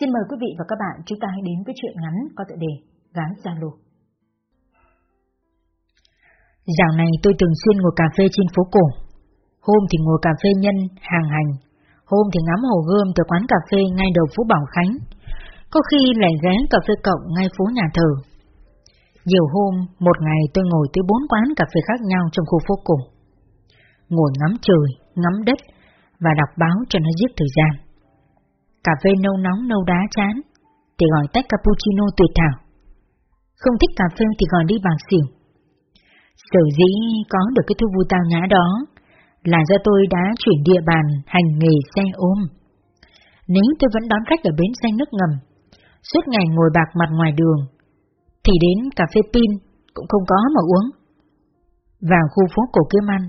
Xin mời quý vị và các bạn chúng ta hãy đến với chuyện ngắn có tựa đề Gái Lô. Dạo này tôi thường xuyên ngồi cà phê trên phố cổ. Hôm thì ngồi cà phê nhân, hàng hành. Hôm thì ngắm hồ gươm từ quán cà phê ngay đầu phố Bảo Khánh. Có khi lại ghé cà phê cộng ngay phố nhà thờ. Nhiều hôm, một ngày tôi ngồi tới bốn quán cà phê khác nhau trong khu phố cổ. Ngồi ngắm trời, ngắm đất và đọc báo cho nó giết thời gian. Cà phê nâu nóng nâu đá chán, thì gọi tách cappuccino tuyệt thảo. Không thích cà phê thì gọi đi bạc xỉu. Sở dĩ có được cái thu vui tao nhã đó là do tôi đã chuyển địa bàn hành nghề xe ôm. Nếu tôi vẫn đón khách ở bến xe nước ngầm, suốt ngày ngồi bạc mặt ngoài đường, thì đến cà phê pin cũng không có mà uống. Vào khu phố cổ kiếm ăn,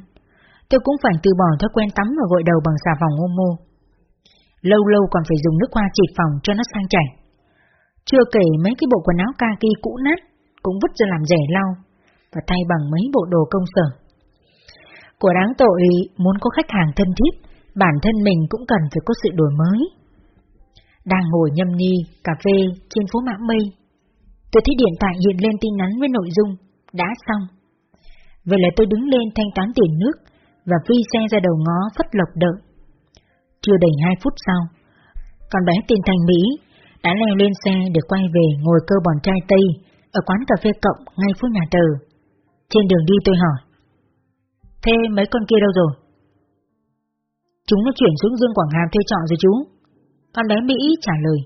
tôi cũng phải từ bỏ thói quen tắm và gội đầu bằng xà phòng Momo. Lâu lâu còn phải dùng nước hoa chỉ phòng cho nó sang chảy. Chưa kể mấy cái bộ quần áo kaki cũ nát cũng vứt ra làm rẻ lau và thay bằng mấy bộ đồ công sở. Của đáng tội muốn có khách hàng thân thiết, bản thân mình cũng cần phải có sự đổi mới. Đang ngồi nhâm nhi, cà phê trên phố Mã Mây, tôi thấy điện thoại hiện lên tin nhắn với nội dung, đã xong. Vậy là tôi đứng lên thanh toán tiền nước và phi xe ra đầu ngó phất lộc đợi. Chưa đầy hai phút sau, con bé tên Thành Mỹ đã leo lên xe để quay về ngồi cơ bòn trai Tây ở quán cà phê cộng ngay phố nhà tờ. Trên đường đi tôi hỏi. Thế mấy con kia đâu rồi? Chúng nó chuyển xuống Dương Quảng Hàm thuê trọ rồi chú. Con bé Mỹ trả lời.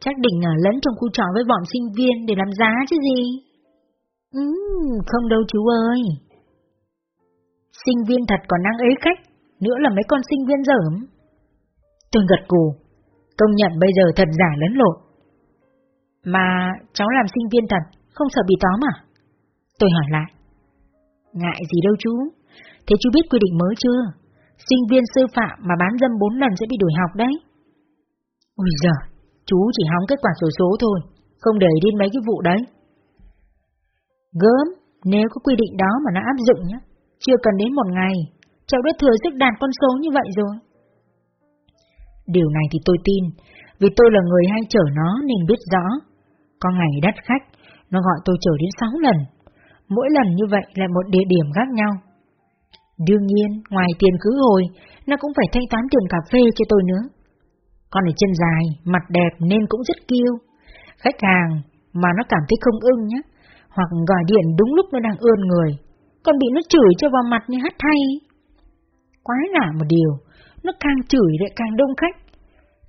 Chắc định ở lẫn trong khu trọ với bọn sinh viên để làm giá chứ gì? Ừ, không đâu chú ơi. Sinh viên thật còn năng ấy khách, nữa là mấy con sinh viên dởm. Tôi gật cù, công nhận bây giờ thật giả lẫn lộn. Mà cháu làm sinh viên thật, không sợ bị tóm à? Tôi hỏi lại. Ngại gì đâu chú, thế chú biết quy định mới chưa? Sinh viên sư phạm mà bán dâm bốn lần sẽ bị đuổi học đấy. Ôi giời, chú chỉ hóng kết quả sổ số thôi, không để đi mấy cái vụ đấy. Gớm, nếu có quy định đó mà nó áp dụng nhé, chưa cần đến một ngày, cháu đã thừa sức đạt con số như vậy rồi. Điều này thì tôi tin, vì tôi là người hay chở nó nên biết rõ. Có ngày đắt khách, nó gọi tôi chở đến 6 lần. Mỗi lần như vậy là một địa điểm khác nhau. Đương nhiên, ngoài tiền khứ hồi, nó cũng phải thanh toán tiền cà phê cho tôi nữa. Con này chân dài, mặt đẹp nên cũng rất kiêu. Khách hàng mà nó cảm thấy không ưng nhé, hoặc gọi điện đúng lúc nó đang ươn người, còn bị nó chửi cho vào mặt như hát thay. Quái lạ một điều, nó càng chửi lại càng đông khách.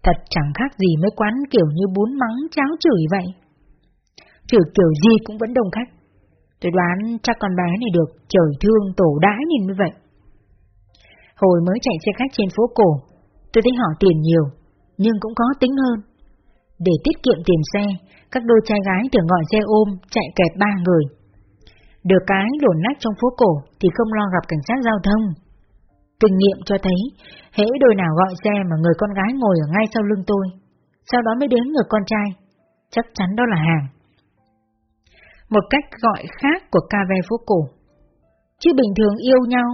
Thật chẳng khác gì mấy quán kiểu như bún mắng cháo chửi vậy. Chửi kiểu gì cũng vẫn đông khách. Tôi đoán chắc con bé này được trời thương tổ đãi nhìn như vậy. Hồi mới chạy xe khách trên phố cổ, tôi thấy họ tiền nhiều, nhưng cũng có tính hơn. Để tiết kiệm tiền xe, các đôi trai gái thường gọi xe ôm chạy kẹp ba người. Được cái lổn lách trong phố cổ thì không lo gặp cảnh sát giao thông. Kinh nghiệm cho thấy, hễ đôi nào gọi xe mà người con gái ngồi ở ngay sau lưng tôi, sau đó mới đến người con trai, chắc chắn đó là hàng. Một cách gọi khác của ca ve phố cổ. Chứ bình thường yêu nhau,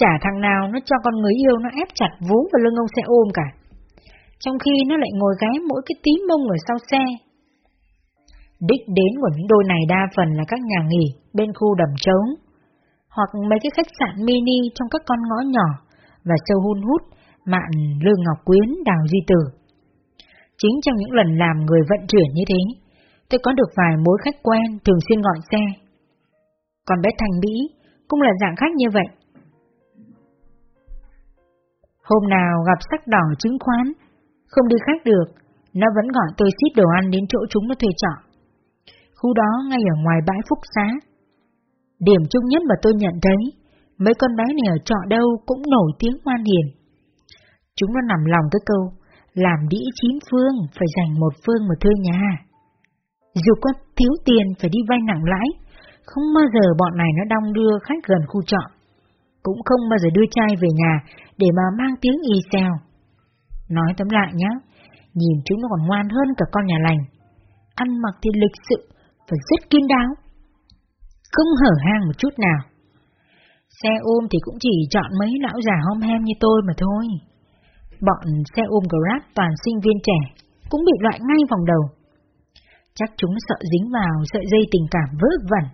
chả thằng nào nó cho con người yêu nó ép chặt vú vào lưng ông xe ôm cả. Trong khi nó lại ngồi gái mỗi cái tí mông ở sau xe. Đích đến của những đôi này đa phần là các nhà nghỉ bên khu đầm trống, hoặc mấy cái khách sạn mini trong các con ngõ nhỏ và sâu hun hút mạn Lương Ngọc Quyến, Đào Duy Tử. Chính trong những lần làm người vận chuyển như thế, tôi có được vài mối khách quen thường xuyên gọi xe. Còn bé Thành Mỹ cũng là dạng khách như vậy. Hôm nào gặp sắc đỏ chứng khoán, không đi khách được, nó vẫn gọi tôi ship đồ ăn đến chỗ chúng nó thuê trọ. Khu đó ngay ở ngoài bãi Phúc Xá. Điểm chung nhất mà tôi nhận thấy, mấy con bé này ở trọ đâu cũng nổi tiếng ngoan hiền. Chúng nó nằm lòng cái câu, làm đĩ chín phương, phải dành một phương mà thuê nhà. Dù có thiếu tiền phải đi vay nặng lãi, không bao giờ bọn này nó đong đưa khách gần khu trọ. Cũng không bao giờ đưa trai về nhà để mà mang tiếng y xèo. Nói tấm lại nhá, nhìn chúng nó còn ngoan hơn cả con nhà lành. Ăn mặc thì lịch sự và rất kiên đáo. Không hở hang một chút nào. Xe ôm thì cũng chỉ chọn mấy lão già hom hem như tôi mà thôi. Bọn xe ôm Grab toàn sinh viên trẻ, cũng bị loại ngay vòng đầu. Chắc chúng sợ dính vào sợi dây tình cảm vớ vẩn,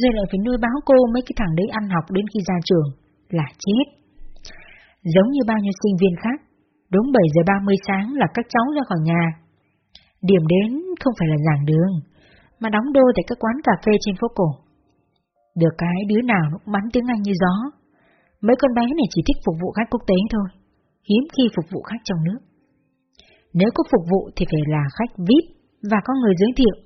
rồi lại phải nuôi báo cô mấy cái thằng đấy ăn học đến khi ra trường, là chết. Giống như bao nhiêu sinh viên khác, đúng 7 giờ 30 sáng là các cháu ra khỏi nhà. Điểm đến không phải là giảng đường, mà đóng đô tại các quán cà phê trên phố cổ. Được cái đứa nào cũng bắn tiếng Anh như gió. Mấy con bé này chỉ thích phục vụ khách quốc tế thôi, hiếm khi phục vụ khách trong nước. Nếu có phục vụ thì phải là khách VIP và có người giới thiệu.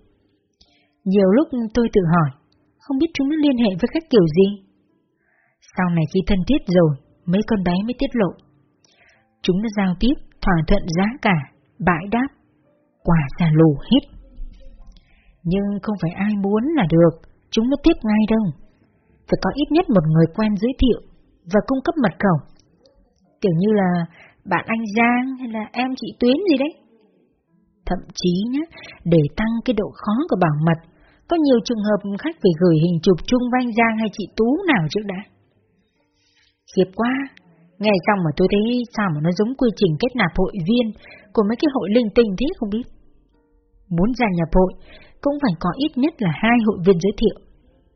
Nhiều lúc tôi tự hỏi, không biết chúng nó liên hệ với khách kiểu gì. Sau này khi thân thiết rồi, mấy con bé mới tiết lộ. Chúng nó giao tiếp, thỏa thuận giá cả, bãi đáp, quả xà lù hết. Nhưng không phải ai muốn là được, chúng nó tiếp ngay đâu. Phải có ít nhất một người quen giới thiệu và cung cấp mật khẩu. Kiểu như là bạn anh Giang hay là em chị Tuyến gì đấy. Thậm chí nhé, để tăng cái độ khó của bảo mật, có nhiều trường hợp khách phải gửi hình chụp chung với anh Giang hay chị Tú nào trước đã. Khiếp quá, nghe xong mà tôi thấy sao mà nó giống quy trình kết nạp hội viên của mấy cái hội linh tinh thế không biết. Muốn gia nhập hội, cũng phải có ít nhất là hai hội viên giới thiệu,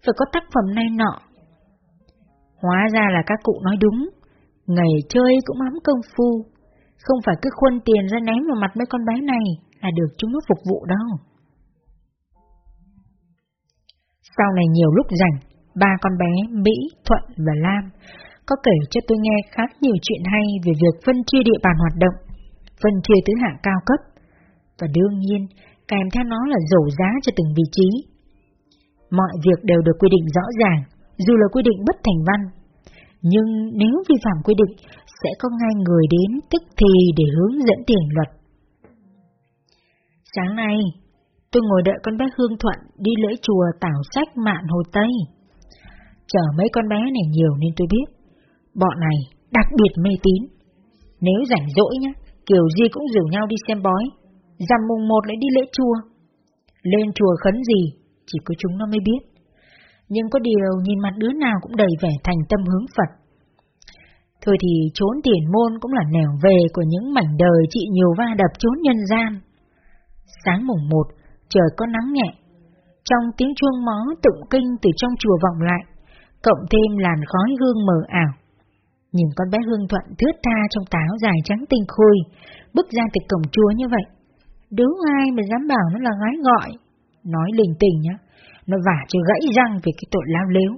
phải có tác phẩm này nọ. Hóa ra là các cụ nói đúng, ngày chơi cũng ấm công phu, không phải cứ khuân tiền ra ném vào mặt mấy con bé này là được chúng nó phục vụ đâu. Sau này nhiều lúc rảnh, ba con bé Mỹ, Thuận và Lam có kể cho tôi nghe khá nhiều chuyện hay về việc phân chia địa bàn hoạt động, phân chia thứ hạng cao cấp, và đương nhiên kèm theo nó là rổ giá cho từng vị trí. Mọi việc đều được quy định rõ ràng, dù là quy định bất thành văn, nhưng nếu vi phạm quy định sẽ có ngay người đến tức thì để hướng dẫn tiền luật. Sáng nay, tôi ngồi đợi con bé Hương Thuận đi lễ chùa Tảo Sách Mạn Hồ Tây. chở mấy con bé này nhiều nên tôi biết, bọn này đặc biệt mê tín. Nếu rảnh rỗi nhá, kiểu gì cũng rủ nhau đi xem bói, rằm mùng một lại đi lễ chùa. Lên chùa khấn gì, chỉ có chúng nó mới biết. Nhưng có điều nhìn mặt đứa nào cũng đầy vẻ thành tâm hướng Phật. Thôi thì trốn tiền môn cũng là nẻo về của những mảnh đời chị nhiều va đập trốn nhân gian. Sáng mùng một, trời có nắng nhẹ. Trong tiếng chuông mó tụng kinh từ trong chùa vọng lại, cộng thêm làn khói hương mờ ảo. Nhìn con bé Hương Thuận thướt tha trong táo dài trắng tinh khôi, bước ra từ cổng chùa như vậy. Đứa ai mà dám bảo nó là gái gọi. Nói linh tình nhá, nó vả cho gãy răng về cái tội lao lếu.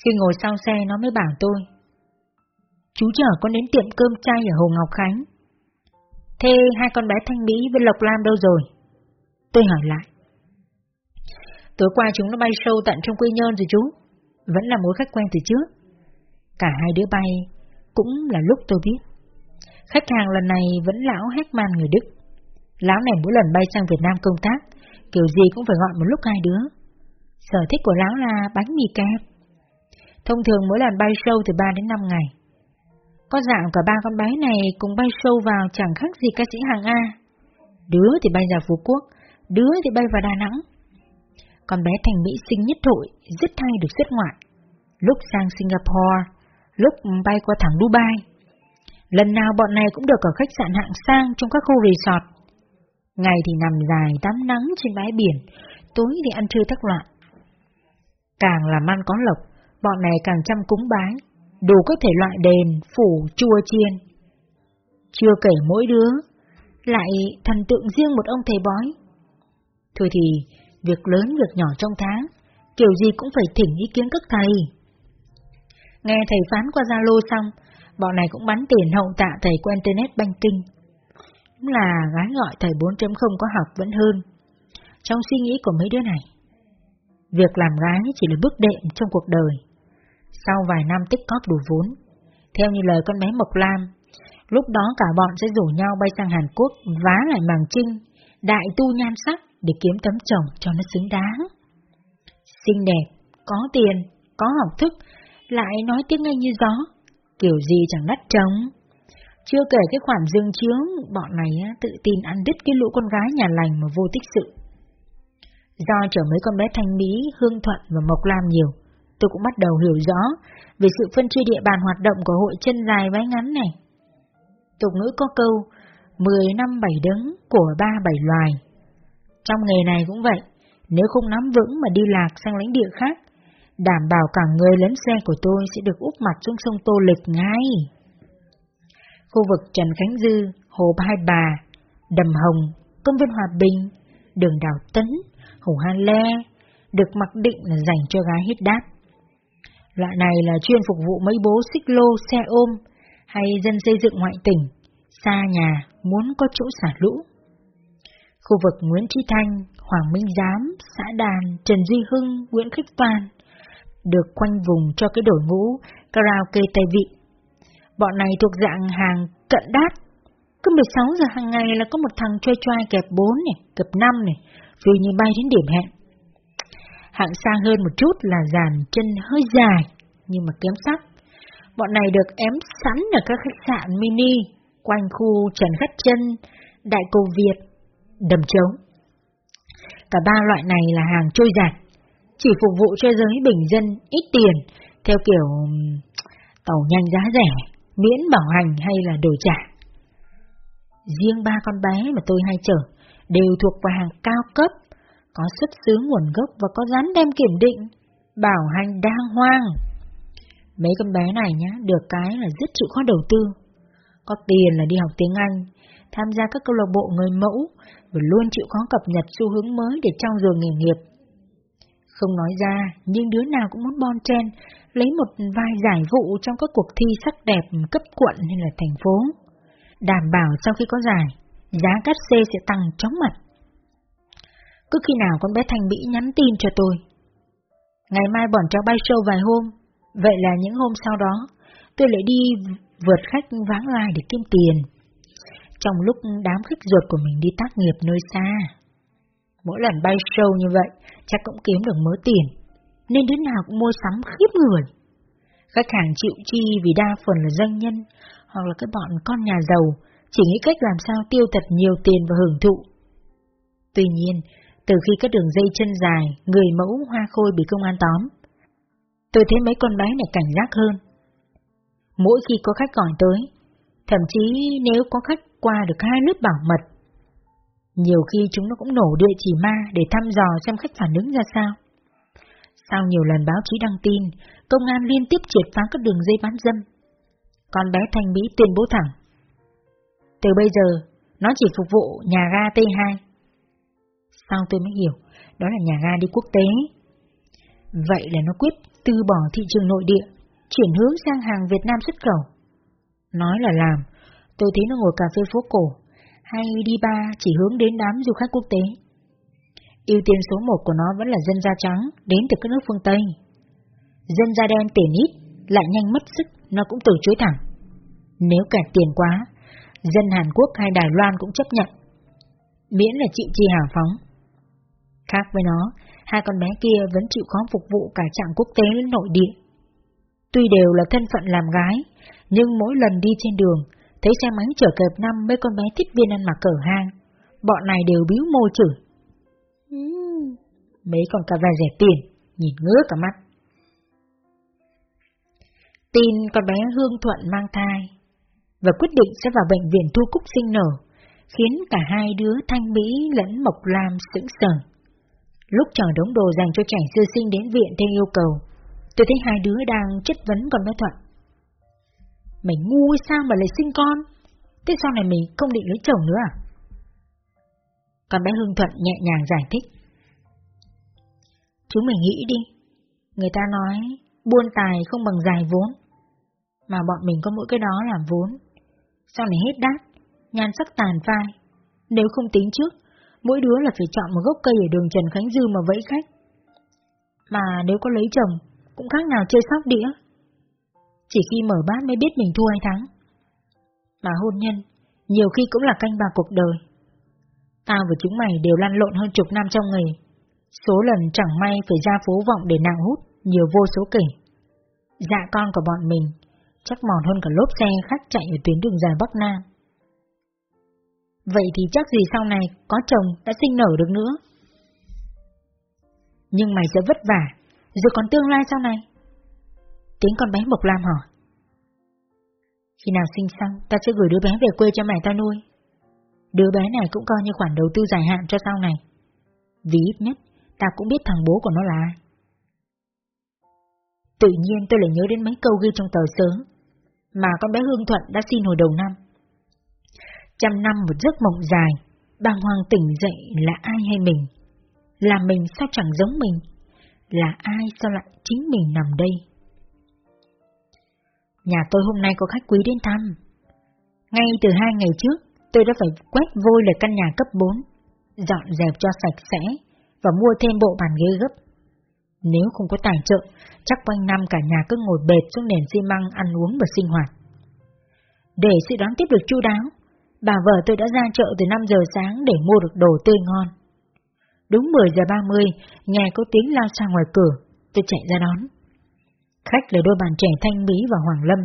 Khi ngồi sau xe nó mới bảo tôi. Chú chở con đến tiệm cơm chay ở Hồ Ngọc Khánh. Thế hai con bé Thanh Mỹ với Lộc Lam đâu rồi? Tôi hỏi lại. Tối qua chúng nó bay sâu tận trong quê nhơn rồi chú. Vẫn là mối khách quen từ trước. Cả hai đứa bay cũng là lúc tôi biết. Khách hàng lần này vẫn lão Heckman người Đức. Lão này mỗi lần bay sang Việt Nam công tác, kiểu gì cũng phải gọi một lúc hai đứa. Sở thích của lão là bánh mì kẹp. Thông thường mỗi lần bay sâu từ 3 đến 5 ngày. Có dạng cả ba con bé này cùng bay sâu vào chẳng khác gì ca sĩ hàng A. Đứa thì bay ra Phú Quốc, đứa thì bay vào Đà Nẵng. Con bé thành Mỹ sinh nhất hội, rất hay được xuất ngoại. Lúc sang Singapore, lúc bay qua thẳng Dubai. Lần nào bọn này cũng được ở khách sạn hạng sang trong các khu resort. Ngày thì nằm dài tắm nắng trên bãi biển, tối thì ăn trưa thắc loạn. Càng làm ăn có lộc, bọn này càng chăm cúng bái, đủ các thể loại đền, phủ, chùa chiên. Chưa kể mỗi đứa, lại thần tượng riêng một ông thầy bói. Thôi thì, việc lớn việc nhỏ trong tháng, kiểu gì cũng phải thỉnh ý kiến các thầy. Nghe thầy phán qua Zalo xong, bọn này cũng bắn tiền hậu tạ thầy qua Internet Banking. Đúng là gái gọi thầy 4.0 có học vẫn hơn. Trong suy nghĩ của mấy đứa này, việc làm gái chỉ là bước đệm trong cuộc đời. Sau vài năm tích cóp đủ vốn, theo như lời con bé Mộc Lam, lúc đó cả bọn sẽ rủ nhau bay sang Hàn Quốc vá lại màng trinh, đại tu nhan sắc để kiếm tấm chồng cho nó xứng đáng. Xinh đẹp, có tiền, có học thức, lại nói tiếng Anh như gió, kiểu gì chẳng đắt trống. Chưa kể cái khoản dương chướng, bọn này tự tin ăn đứt cái lũ con gái nhà lành mà vô tích sự. Do chở mấy con bé Thanh Mỹ, Hương Thuận và Mộc Lam nhiều, tôi cũng bắt đầu hiểu rõ về sự phân chia địa bàn hoạt động của hội chân dài váy ngắn này. Tục ngữ có câu, mười năm bảy đứng của ba bảy loài. Trong nghề này cũng vậy, nếu không nắm vững mà đi lạc sang lãnh địa khác, đảm bảo cả người lẫn xe của tôi sẽ được úp mặt xuống sông Tô Lịch ngay. Khu vực Trần Khánh Dư, Hồ Hai Bà, Đầm Hồng, Công viên Hòa Bình, Đường Đào Tấn, Hồ Hà Le, được mặc định là dành cho gái hít đáp. Loại này là chuyên phục vụ mấy bố xích lô, xe ôm, hay dân xây dựng ngoại tỉnh, xa nhà, muốn có chỗ xả lũ. Khu vực Nguyễn Trí Thanh, Hoàng Minh Giám, xã Đàn, Trần Duy Hưng, Nguyễn Khích Toàn, được quanh vùng cho cái đội ngũ karaoke Tây Vị. Bọn này thuộc dạng hàng cận đát. Cứ 16 giờ hàng ngày là có một thằng chơi choai kẹp 4 này, kẹp 5 này, vì như bay đến điểm hẹn. Hạng xa hơn một chút là dàn chân hơi dài, nhưng mà kém sắc. Bọn này được ém sẵn ở các khách sạn mini, quanh khu Trần Khắc Chân, Đại Cầu Việt, Đầm Trống. Cả ba loại này là hàng trôi giặt, chỉ phục vụ cho giới bình dân ít tiền, theo kiểu tàu nhanh giá rẻ, miễn bảo hành hay là đổi trả. Riêng ba con bé mà tôi hay chở đều thuộc vào hàng cao cấp, có xuất xứ nguồn gốc và có dán đem kiểm định, bảo hành đang hoang. Mấy con bé này nhá, được cái là rất chịu khó đầu tư. Có tiền là đi học tiếng Anh, tham gia các câu lạc bộ người mẫu và luôn chịu khó cập nhật xu hướng mới để trong dồi nghề nghiệp. Không nói ra, nhưng đứa nào cũng muốn bon chen, lấy một vài giải vụ trong các cuộc thi sắc đẹp cấp quận hay là thành phố. Đảm bảo sau khi có giải, giá cát xê sẽ tăng chóng mặt. Cứ khi nào con bé Thành Mỹ nhắn tin cho tôi. Ngày mai bọn cháu bay show vài hôm, vậy là những hôm sau đó, tôi lại đi vượt khách vãng lai để kiếm tiền. Trong lúc đám khách ruột của mình đi tác nghiệp nơi xa. Mỗi lần bay show như vậy, chắc cũng kiếm được mớ tiền, nên đứa nào cũng mua sắm khiếp người. Khách hàng chịu chi vì đa phần là doanh nhân, hoặc là cái bọn con nhà giàu, chỉ nghĩ cách làm sao tiêu thật nhiều tiền và hưởng thụ. Tuy nhiên, từ khi các đường dây chân dài, người mẫu hoa khôi bị công an tóm, tôi thấy mấy con bé này cảnh giác hơn. Mỗi khi có khách gọi tới, thậm chí nếu có khách qua được hai lớp bảo mật, nhiều khi chúng nó cũng nổ địa chỉ ma để thăm dò xem khách phản ứng ra sao. Sau nhiều lần báo chí đăng tin, công an liên tiếp triệt phá các đường dây bán dâm. Con bé Thanh Mỹ tuyên bố thẳng. Từ bây giờ, nó chỉ phục vụ nhà ga T2. Sau tôi mới hiểu, đó là nhà ga đi quốc tế. Vậy là nó quyết từ bỏ thị trường nội địa, chuyển hướng sang hàng Việt Nam xuất khẩu. Nói là làm, tôi thấy nó ngồi cà phê phố cổ, hay đi ba chỉ hướng đến đám du khách quốc tế. Ưu tiên số một của nó vẫn là dân da trắng đến từ các nước phương Tây. Dân da đen tiền ít, lại nhanh mất sức, nó cũng từ chối thẳng. Nếu kẹt tiền quá, dân Hàn Quốc hay Đài Loan cũng chấp nhận. Miễn là chịu chi hào phóng. Khác với nó, hai con bé kia vẫn chịu khó phục vụ cả trạng quốc tế lẫn nội địa. Tuy đều là thân phận làm gái, nhưng mỗi lần đi trên đường, thấy xe máy chở kẹp năm mấy con bé thích viên ăn mặc cờ hang, bọn này đều biếu môi chửi. Mấy con cà vạt rẻ tiền, nhìn ngứa cả mắt. Tin con bé Hương Thuận mang thai và quyết định sẽ vào bệnh viện thu cúc sinh nở, khiến cả hai đứa Thanh Mỹ lẫn Mộc Lam sững sờ. Lúc chờ đống đồ dành cho trẻ sơ sinh đến viện theo yêu cầu, tôi thấy hai đứa đang chất vấn con bé Thuận. Mày ngu sao mà lại sinh con? Thế sau này mình không định lấy chồng nữa à? Con bé Hương Thuận nhẹ nhàng giải thích. Chúng mình nghĩ đi. Người ta nói buôn tài không bằng dài vốn. Mà bọn mình có mỗi cái đó làm vốn. Sau này hết đát, nhan sắc tàn phai. Nếu không tính trước, mỗi đứa là phải chọn một gốc cây ở đường Trần Khánh Dư mà vẫy khách. Mà nếu có lấy chồng, cũng khác nào chơi sóc đĩa. Chỉ khi mở bát mới biết mình thua hay thắng. Mà hôn nhân, nhiều khi cũng là canh bạc cuộc đời. Tao và chúng mày đều lăn lộn hơn chục năm trong nghề. Số lần chẳng may phải ra phố vọng để nặng hút, nhiều vô số kể. Dạ con của bọn mình, chắc mòn hơn cả lốp xe khách chạy ở tuyến đường dài Bắc Nam. Vậy thì chắc gì sau này có chồng đã sinh nở được nữa. Nhưng mày sẽ vất vả, rồi còn tương lai sau này. Tiếng con bé Mộc Lam hỏi. Khi nào sinh xong, ta sẽ gửi đứa bé về quê cho mẹ ta nuôi. Đứa bé này cũng coi như khoản đầu tư dài hạn cho sau này. Vì ít nhất, ta cũng biết thằng bố của nó là ai. Tự nhiên tôi lại nhớ đến mấy câu ghi trong tờ sớm, mà con bé Hương Thuận đã xin hồi đầu năm. Trăm năm một giấc mộng dài, bàng hoàng tỉnh dậy là ai hay mình? Là mình sao chẳng giống mình? Là ai sao lại chính mình nằm đây? Nhà tôi hôm nay có khách quý đến thăm. Ngay từ hai ngày trước, tôi đã phải quét vôi lại căn nhà cấp 4, dọn dẹp cho sạch sẽ và mua thêm bộ bàn ghế gấp. Nếu không có tài trợ, chắc quanh năm cả nhà cứ ngồi bệt xuống nền xi măng ăn uống và sinh hoạt. Để sự đón tiếp được chu đáo, bà vợ tôi đã ra chợ từ 5 giờ sáng để mua được đồ tươi ngon. Đúng 10 giờ 30, nghe có tiếng lao sang ngoài cửa, tôi chạy ra đón. Khách là đôi bạn trẻ Thanh Mỹ và Hoàng Lâm.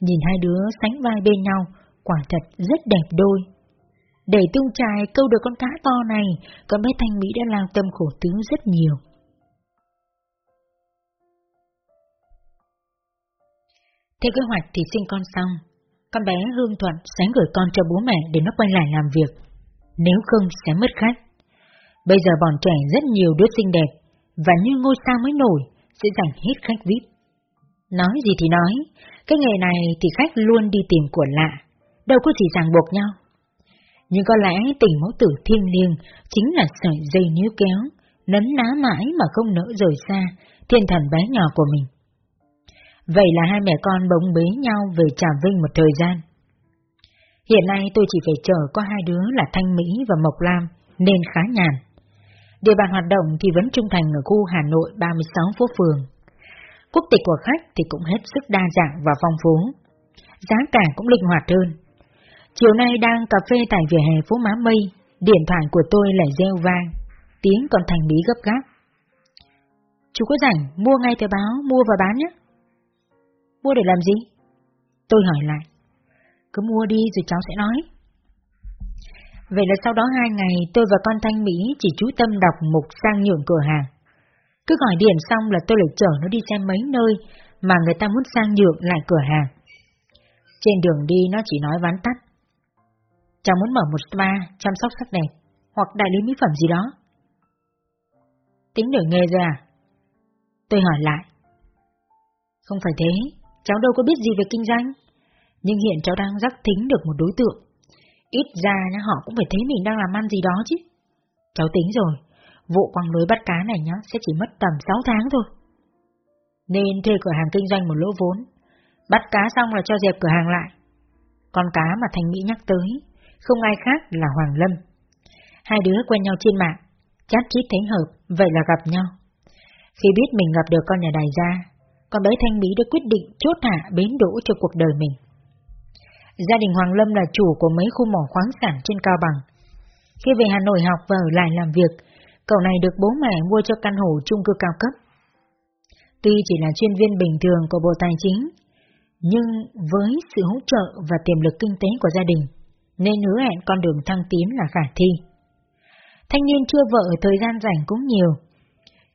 Nhìn hai đứa sánh vai bên nhau, quả thật rất đẹp đôi. Để tung trài câu được con cá to này, con bé Thanh Mỹ đã lao tâm khổ tướng rất nhiều. Theo kế hoạch thì sinh con xong, con bé Hương Thuận sẽ gửi con cho bố mẹ để nó quay lại làm việc, nếu không sẽ mất khách. Bây giờ bọn trẻ rất nhiều đứa xinh đẹp, và như ngôi sao mới nổi, sẽ giành hết khách VIP. Nói gì thì nói, cái nghề này thì khách luôn đi tìm của lạ, đâu có gì ràng buộc nhau. Nhưng có lẽ tình mẫu tử thiêng liêng chính là sợi dây níu kéo, nấn ná mãi mà không nỡ rời xa thiên thần bé nhỏ của mình. Vậy là hai mẹ con bỗng bế nhau về Trà Vinh một thời gian. Hiện nay tôi chỉ phải chờ có hai đứa là Thanh Mỹ và Mộc Lam, nên khá nhàn. Địa bàn hoạt động thì vẫn trung thành ở khu Hà Nội 36 phố phường. Quốc tịch của khách thì cũng hết sức đa dạng và phong phú. Giá cả cũng linh hoạt hơn. Chiều nay đang cà phê tại vỉa hè phố Má Mây, điện thoại của tôi lại reo vang, tiếng còn thành bí gấp gáp. Chú có rảnh, mua ngay tờ báo, mua và bán nhé. Mua để làm gì? Tôi hỏi lại. Cứ mua đi rồi cháu sẽ nói. Vậy là sau đó hai ngày tôi và con Thanh Mỹ chỉ chú tâm đọc mục sang nhượng cửa hàng. Cứ gọi điện xong là tôi lại chở nó đi xem mấy nơi mà người ta muốn sang nhượng lại cửa hàng. Trên đường đi nó chỉ nói ván tắt. Cháu muốn mở một spa chăm sóc sắc đẹp, hoặc đại lý mỹ phẩm gì đó. Tính đổi nghề rồi à? Tôi hỏi lại. Không phải thế, cháu đâu có biết gì về kinh doanh. Nhưng hiện cháu đang rắc thính được một đối tượng. Ít ra nhá họ cũng phải thấy mình đang làm ăn gì đó chứ. Cháu tính rồi, vụ quăng lưới bắt cá này nhá sẽ chỉ mất tầm 6 tháng thôi. Nên thuê cửa hàng kinh doanh một lỗ vốn. Bắt cá xong là cho dẹp cửa hàng lại. Con cá mà Thành Mỹ nhắc tới, không ai khác là Hoàng Lâm. Hai đứa quen nhau trên mạng, chát chít thấy hợp, vậy là gặp nhau. Khi biết mình gặp được con nhà đại gia, con bé Thanh Mỹ đã quyết định chốt hạ bến đỗ cho cuộc đời mình. Gia đình Hoàng Lâm là chủ của mấy khu mỏ khoáng sản trên Cao Bằng. Khi về Hà Nội học và ở lại làm việc, cậu này được bố mẹ mua cho căn hộ chung cư cao cấp. Tuy chỉ là chuyên viên bình thường của Bộ Tài chính, nhưng với sự hỗ trợ và tiềm lực kinh tế của gia đình, nên hứa hẹn con đường thăng tiến là khả thi. Thanh niên chưa vợ thời gian rảnh cũng nhiều.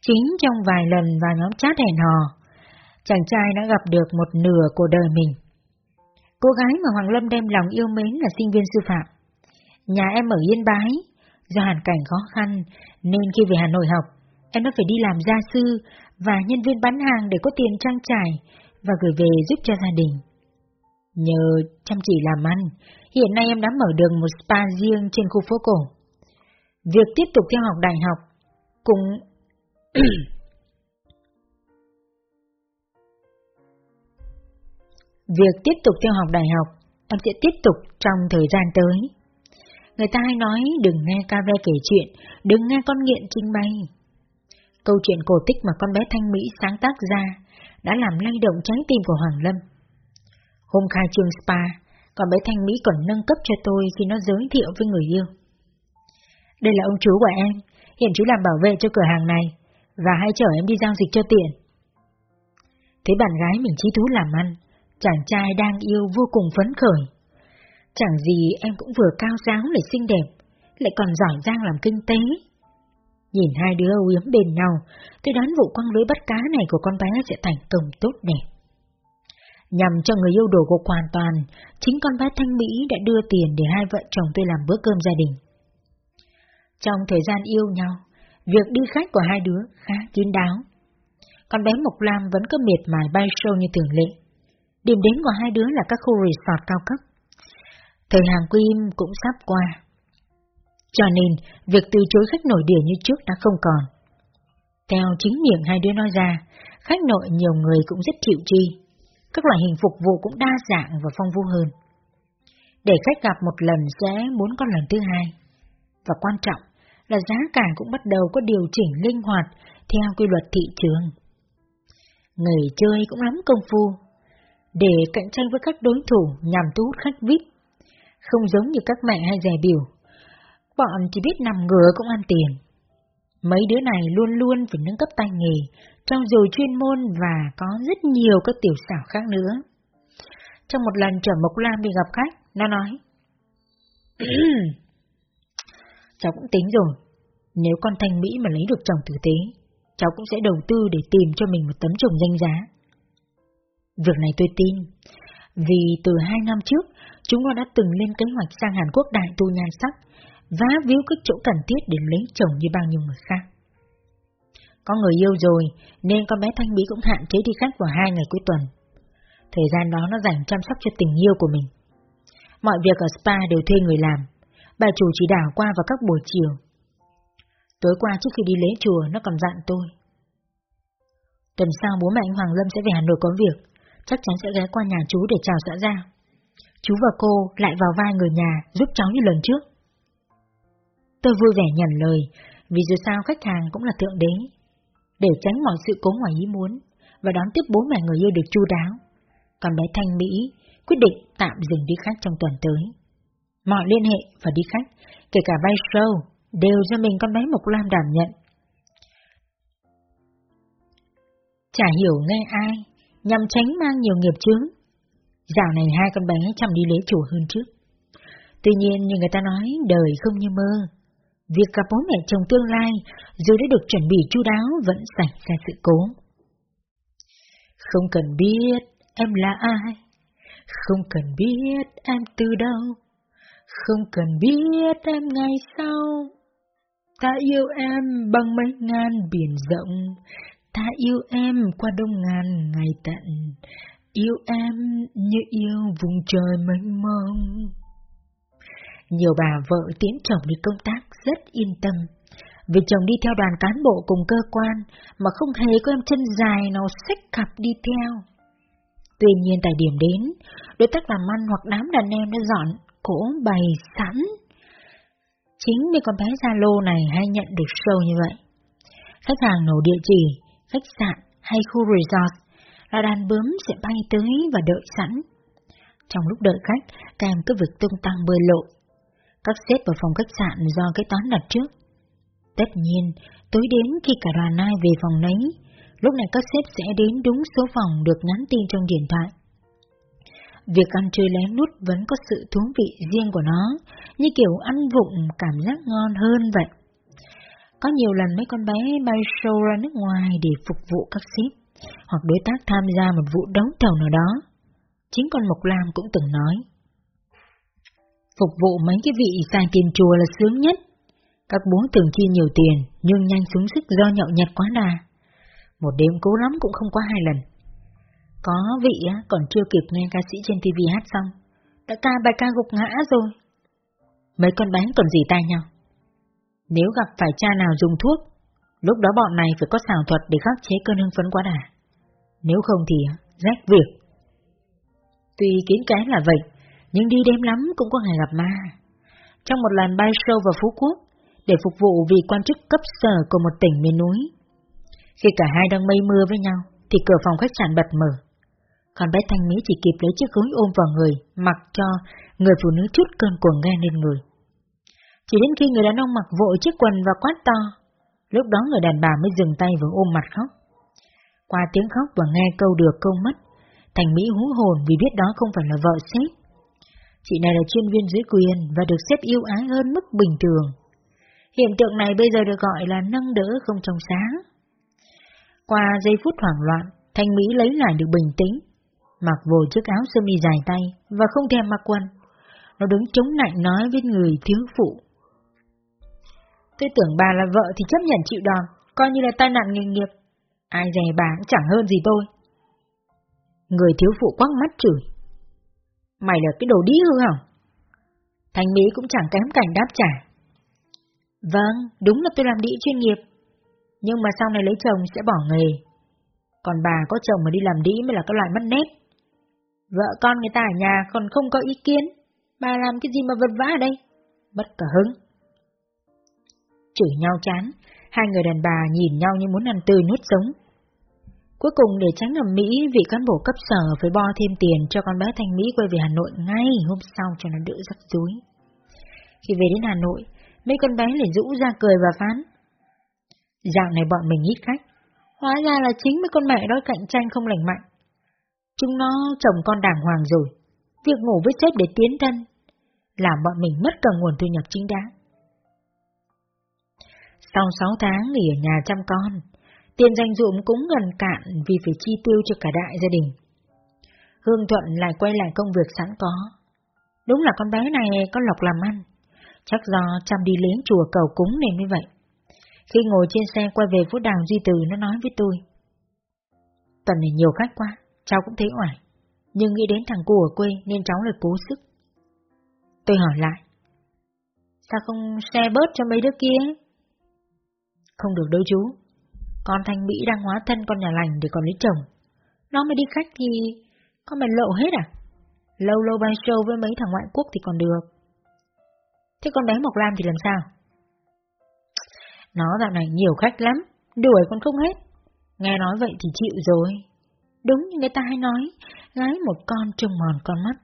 Chính trong vài lần vào nhóm chat hẹn hò, chàng trai đã gặp được một nửa của đời mình. Cô gái mà Hoàng Lâm đem lòng yêu mến là sinh viên sư phạm. Nhà em ở Yên Bái, do hoàn cảnh khó khăn nên khi về Hà Nội học, em đã phải đi làm gia sư và nhân viên bán hàng để có tiền trang trải và gửi về giúp cho gia đình. Nhờ chăm chỉ làm ăn, hiện nay em đã mở được một spa riêng trên khu phố cổ. Việc tiếp tục theo học đại học cũng Việc tiếp tục theo học đại học, em sẽ tiếp tục trong thời gian tới. Người ta hay nói đừng nghe ca ve kể chuyện, đừng nghe con nghiện trình bày. Câu chuyện cổ tích mà con bé Thanh Mỹ sáng tác ra đã làm lay động trái tim của Hoàng Lâm. Hôm khai trương spa, còn bé Thanh Mỹ còn nâng cấp cho tôi khi nó giới thiệu với người yêu. Đây là ông chú của em, hiện chú làm bảo vệ cho cửa hàng này, và hay chở em đi giao dịch cho tiện. Thấy bạn gái mình trí thú làm ăn, chàng trai đang yêu vô cùng phấn khởi. Chẳng gì em cũng vừa cao giáo lại xinh đẹp, lại còn giỏi giang làm kinh tế. Nhìn hai đứa âu yếm bên nhau, tôi đoán vụ quăng lưới bắt cá này của con bé sẽ thành công tốt đẹp. Nhằm cho người yêu đổ gục hoàn toàn, chính con bé Thanh Mỹ đã đưa tiền để hai vợ chồng tôi làm bữa cơm gia đình. Trong thời gian yêu nhau, việc đi khách của hai đứa khá kín đáo. Con bé Mộc Lam vẫn cứ miệt mài bay show như thường lệ. Điểm đến của hai đứa là các khu resort cao cấp. Thời hàng Kim cũng sắp qua. Cho nên, việc từ chối khách nổi địa như trước đã không còn. Theo chính miệng hai đứa nói ra, khách nội nhiều người cũng rất chịu chi. Các loại hình phục vụ cũng đa dạng và phong phú hơn. Để khách gặp một lần sẽ muốn có lần thứ hai. Và quan trọng là giá cả cũng bắt đầu có điều chỉnh linh hoạt theo quy luật thị trường. Người chơi cũng lắm công phu, để cạnh tranh với các đối thủ nhằm thu hút khách VIP. Không giống như các mẹ hay rẻ biểu, bọn chỉ biết nằm ngửa cũng ăn tiền. Mấy đứa này luôn luôn phải nâng cấp tay nghề, trong rồi chuyên môn và có rất nhiều các tiểu xảo khác nữa. Trong một lần trở Mộc Lam đi gặp khách, nó nói. cháu cũng tính rồi, nếu con Thanh Mỹ mà lấy được chồng tử tế, cháu cũng sẽ đầu tư để tìm cho mình một tấm chồng danh giá. Việc này tôi tin, vì từ hai năm trước, chúng nó đã từng lên kế hoạch sang Hàn Quốc đại tu nhan sắc, vá víu các chỗ cần thiết để lấy chồng như bao nhiêu người khác. Có người yêu rồi, nên con bé Thanh Mỹ cũng hạn chế đi khách vào hai ngày cuối tuần. Thời gian đó nó dành chăm sóc cho tình yêu của mình. Mọi việc ở spa đều thuê người làm, bà chủ chỉ đảo qua vào các buổi chiều. Tối qua trước khi đi lễ chùa, nó còn dặn tôi. Tuần sau bố mẹ anh Hoàng Lâm sẽ về Hà Nội có việc, chắc chắn sẽ ghé qua nhà chú để chào xã giao. Chú và cô lại vào vai người nhà giúp cháu như lần trước. Tôi vui vẻ nhận lời, vì dù sao khách hàng cũng là thượng đế. Để tránh mọi sự cố ngoài ý muốn, và đón tiếp bố mẹ người yêu được chu đáo. Còn bé Thanh Mỹ quyết định tạm dừng đi khách trong tuần tới. Mọi liên hệ và đi khách, kể cả bay show, đều do mình con bé Mộc Lam đảm nhận. Chả hiểu nghe ai, nhằm tránh mang nhiều nghiệp chướng. Dạo này hai con bé chăm đi lễ chùa hơn trước. Tuy nhiên như người ta nói, đời không như mơ. Việc gặp bố mẹ chồng tương lai, dù đã được chuẩn bị chu đáo, vẫn xảy ra sự cố. Không cần biết em là ai, không cần biết em từ đâu, không cần biết em ngày sau. Ta yêu em bằng mấy ngàn biển rộng, ta yêu em qua đông ngàn ngày tận, yêu em như yêu vùng trời mênh mông. Nhiều bà vợ tiễn chồng đi công tác rất yên tâm, vì chồng đi theo đoàn cán bộ cùng cơ quan mà không hề có em chân dài nào xách cặp đi theo. Tuy nhiên tại điểm đến, đối tác làm ăn hoặc đám đàn em đã dọn cỗ bày sẵn. Chính vì con bé Zalo này hay nhận được show như vậy. Khách hàng nổ địa chỉ, khách sạn hay khu resort là đàn bướm sẽ bay tới và đợi sẵn. Trong lúc đợi khách, các em cứ việc tung tăng bơi lội. Các xếp ở phòng khách sạn do cái toán đặt trước. Tất nhiên, tối đến khi cả đoàn ai về phòng nấy, lúc này các xếp sẽ đến đúng số phòng được nhắn tin trong điện thoại. Việc ăn chơi lén nút vẫn có sự thú vị riêng của nó, như kiểu ăn vụng cảm giác ngon hơn vậy. Có nhiều lần mấy con bé bay show ra nước ngoài để phục vụ các xếp hoặc đối tác tham gia một vụ đấu thầu nào đó. Chính con Mộc Lam cũng từng nói. Phục vụ mấy cái vị xài tiền chùa là sướng nhất. Các bố thường chi nhiều tiền, nhưng nhanh xuống sức do nhậu nhẹt quá đà. Một đêm cố lắm cũng không qua hai lần. Có vị còn chưa kịp nghe ca sĩ trên TV hát xong, đã ca bài ca gục ngã rồi. Mấy con bán còn gì tay nhau. Nếu gặp phải cha nào dùng thuốc, lúc đó bọn này phải có xảo thuật để khắc chế cơn hưng phấn quá đà. Nếu không thì rách việc. Tuy kiến cái là vậy, nhưng đi đêm lắm cũng có ngày gặp ma. Trong một lần bay show vào Phú Quốc, để phục vụ vị quan chức cấp sở của một tỉnh miền núi. Khi cả hai đang mây mưa với nhau, thì cửa phòng khách sạn bật mở. Còn bé Thanh Mỹ chỉ kịp lấy chiếc gối ôm vào người, mặc cho người phụ nữ chút cơn cuồng ghen lên người. Chỉ đến khi người đàn ông mặc vội chiếc quần và quát to, lúc đó người đàn bà mới dừng tay và ôm mặt khóc. Qua tiếng khóc và nghe câu được câu mất, Thành Mỹ hú hồn vì biết đó không phải là vợ sếp. Chị này là chuyên viên dưới quyền và được xếp yêu ái hơn mức bình thường. Hiện tượng này bây giờ được gọi là nâng đỡ không trong sáng. Qua giây phút hoảng loạn, Thanh Mỹ lấy lại được bình tĩnh. mặc vội chiếc áo sơ mi dài tay và không thèm mặc quần. Nó đứng chống lạnh nói với người thiếu phụ. Tôi tưởng bà là vợ thì chấp nhận chịu đòn, coi như là tai nạn nghề nghiệp. Ai dè bà cũng chẳng hơn gì tôi. Người thiếu phụ quắc mắt chửi. Mày là cái đồ đĩ hư hỏng. Thành Mỹ cũng chẳng kém cảnh đáp trả. Vâng, đúng là tôi làm đĩ chuyên nghiệp. Nhưng mà sau này lấy chồng sẽ bỏ nghề. Còn bà có chồng mà đi làm đĩ mới là cái loại mất nét. Vợ con người ta ở nhà còn không có ý kiến. Bà làm cái gì mà vật vã ở đây? Bất cả hứng. Chửi nhau chán, hai người đàn bà nhìn nhau như muốn ăn tươi nuốt sống. Cuối cùng để tránh ở mỹ, vị cán bộ cấp sở phải bo thêm tiền cho con bé Thanh Mỹ quay về Hà Nội ngay hôm sau cho nó đỡ rắc rối. Khi về đến Hà Nội, mấy con bé liền rũ ra cười và phán. Dạo này bọn mình ít khách, hóa ra là chính mấy con mẹ đó cạnh tranh không lành mạnh. Chúng nó chồng con đàng hoàng rồi, việc ngủ với sếp để tiến thân, làm bọn mình mất cả nguồn thu nhập chính đáng. Sau 6 tháng nghỉ ở nhà chăm con, Tiền dành dụm cũng gần cạn vì phải chi tiêu cho cả đại gia đình. Hương Thuận lại quay lại công việc sẵn có. Đúng là con bé này có lọc làm ăn. Chắc do chăm đi lễ chùa cầu cúng nên như vậy. Khi ngồi trên xe quay về phố đào Duy Từ nó nói với tôi. Tuần này nhiều khách quá, cháu cũng thấy oải. Nhưng nghĩ đến thằng cu ở quê nên cháu lại cố sức. Tôi hỏi lại. Sao không xe bớt cho mấy đứa kia? Không được đâu chú, con Thanh Mỹ đang hóa thân con nhà lành để còn lấy chồng. Nó mới đi khách thì con mày lộ hết à? Lâu lâu bay show với mấy thằng ngoại quốc thì còn được. Thế con bé Mộc Lam thì làm sao? Nó dạo này nhiều khách lắm, đuổi con không hết. Nghe nói vậy thì chịu rồi. Đúng như người ta hay nói, gái một con trông mòn con mắt.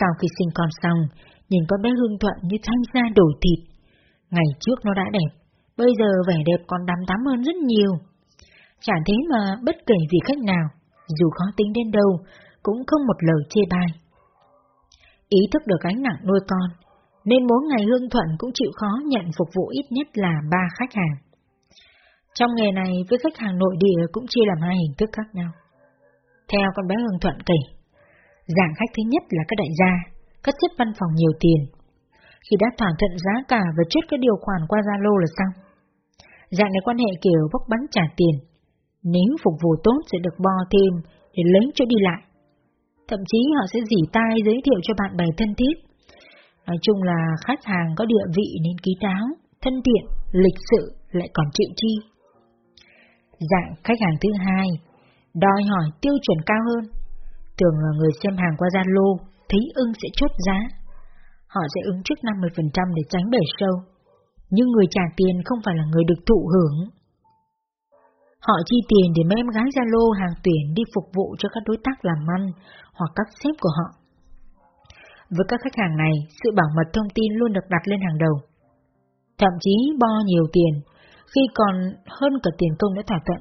Sau khi sinh con xong, nhìn con bé Hương Thuận như thanh ra đổi thịt. Ngày trước nó đã đẹp, Bây giờ vẻ đẹp còn đắm tắm hơn rất nhiều. Chẳng thế mà bất kể vì khách nào, dù khó tính đến đâu, cũng không một lời chê bai. Ý thức được gánh nặng nuôi con, nên mỗi ngày Hương Thuận cũng chịu khó nhận phục vụ ít nhất là ba khách hàng. Trong nghề này với khách hàng nội địa cũng chia làm hai hình thức khác nhau. Theo con bé Hương Thuận kể, dạng khách thứ nhất là các đại gia, các xếp văn phòng nhiều tiền, khi đã thỏa thuận giá cả và chốt các điều khoản qua Zalo là xong. Dạng này quan hệ kiểu bốc bắn trả tiền, nếu phục vụ tốt sẽ được bo thêm để lấy chỗ đi lại. Thậm chí họ sẽ dỉ tai giới thiệu cho bạn bè thân thiết. Nói chung là khách hàng có địa vị nên ký táo, thân thiện, lịch sự lại còn chịu chi. Dạng khách hàng thứ hai, đòi hỏi tiêu chuẩn cao hơn. Thường là người xem hàng qua Zalo, thấy ưng sẽ chốt giá họ sẽ ứng trước 50% để tránh bể sâu. Nhưng người trả tiền không phải là người được thụ hưởng. Họ chi tiền để mấy em gái Zalo hàng tuyển đi phục vụ cho các đối tác làm ăn hoặc các sếp của họ. Với các khách hàng này, sự bảo mật thông tin luôn được đặt lên hàng đầu. Thậm chí bo nhiều tiền, khi còn hơn cả tiền công đã thỏa thuận.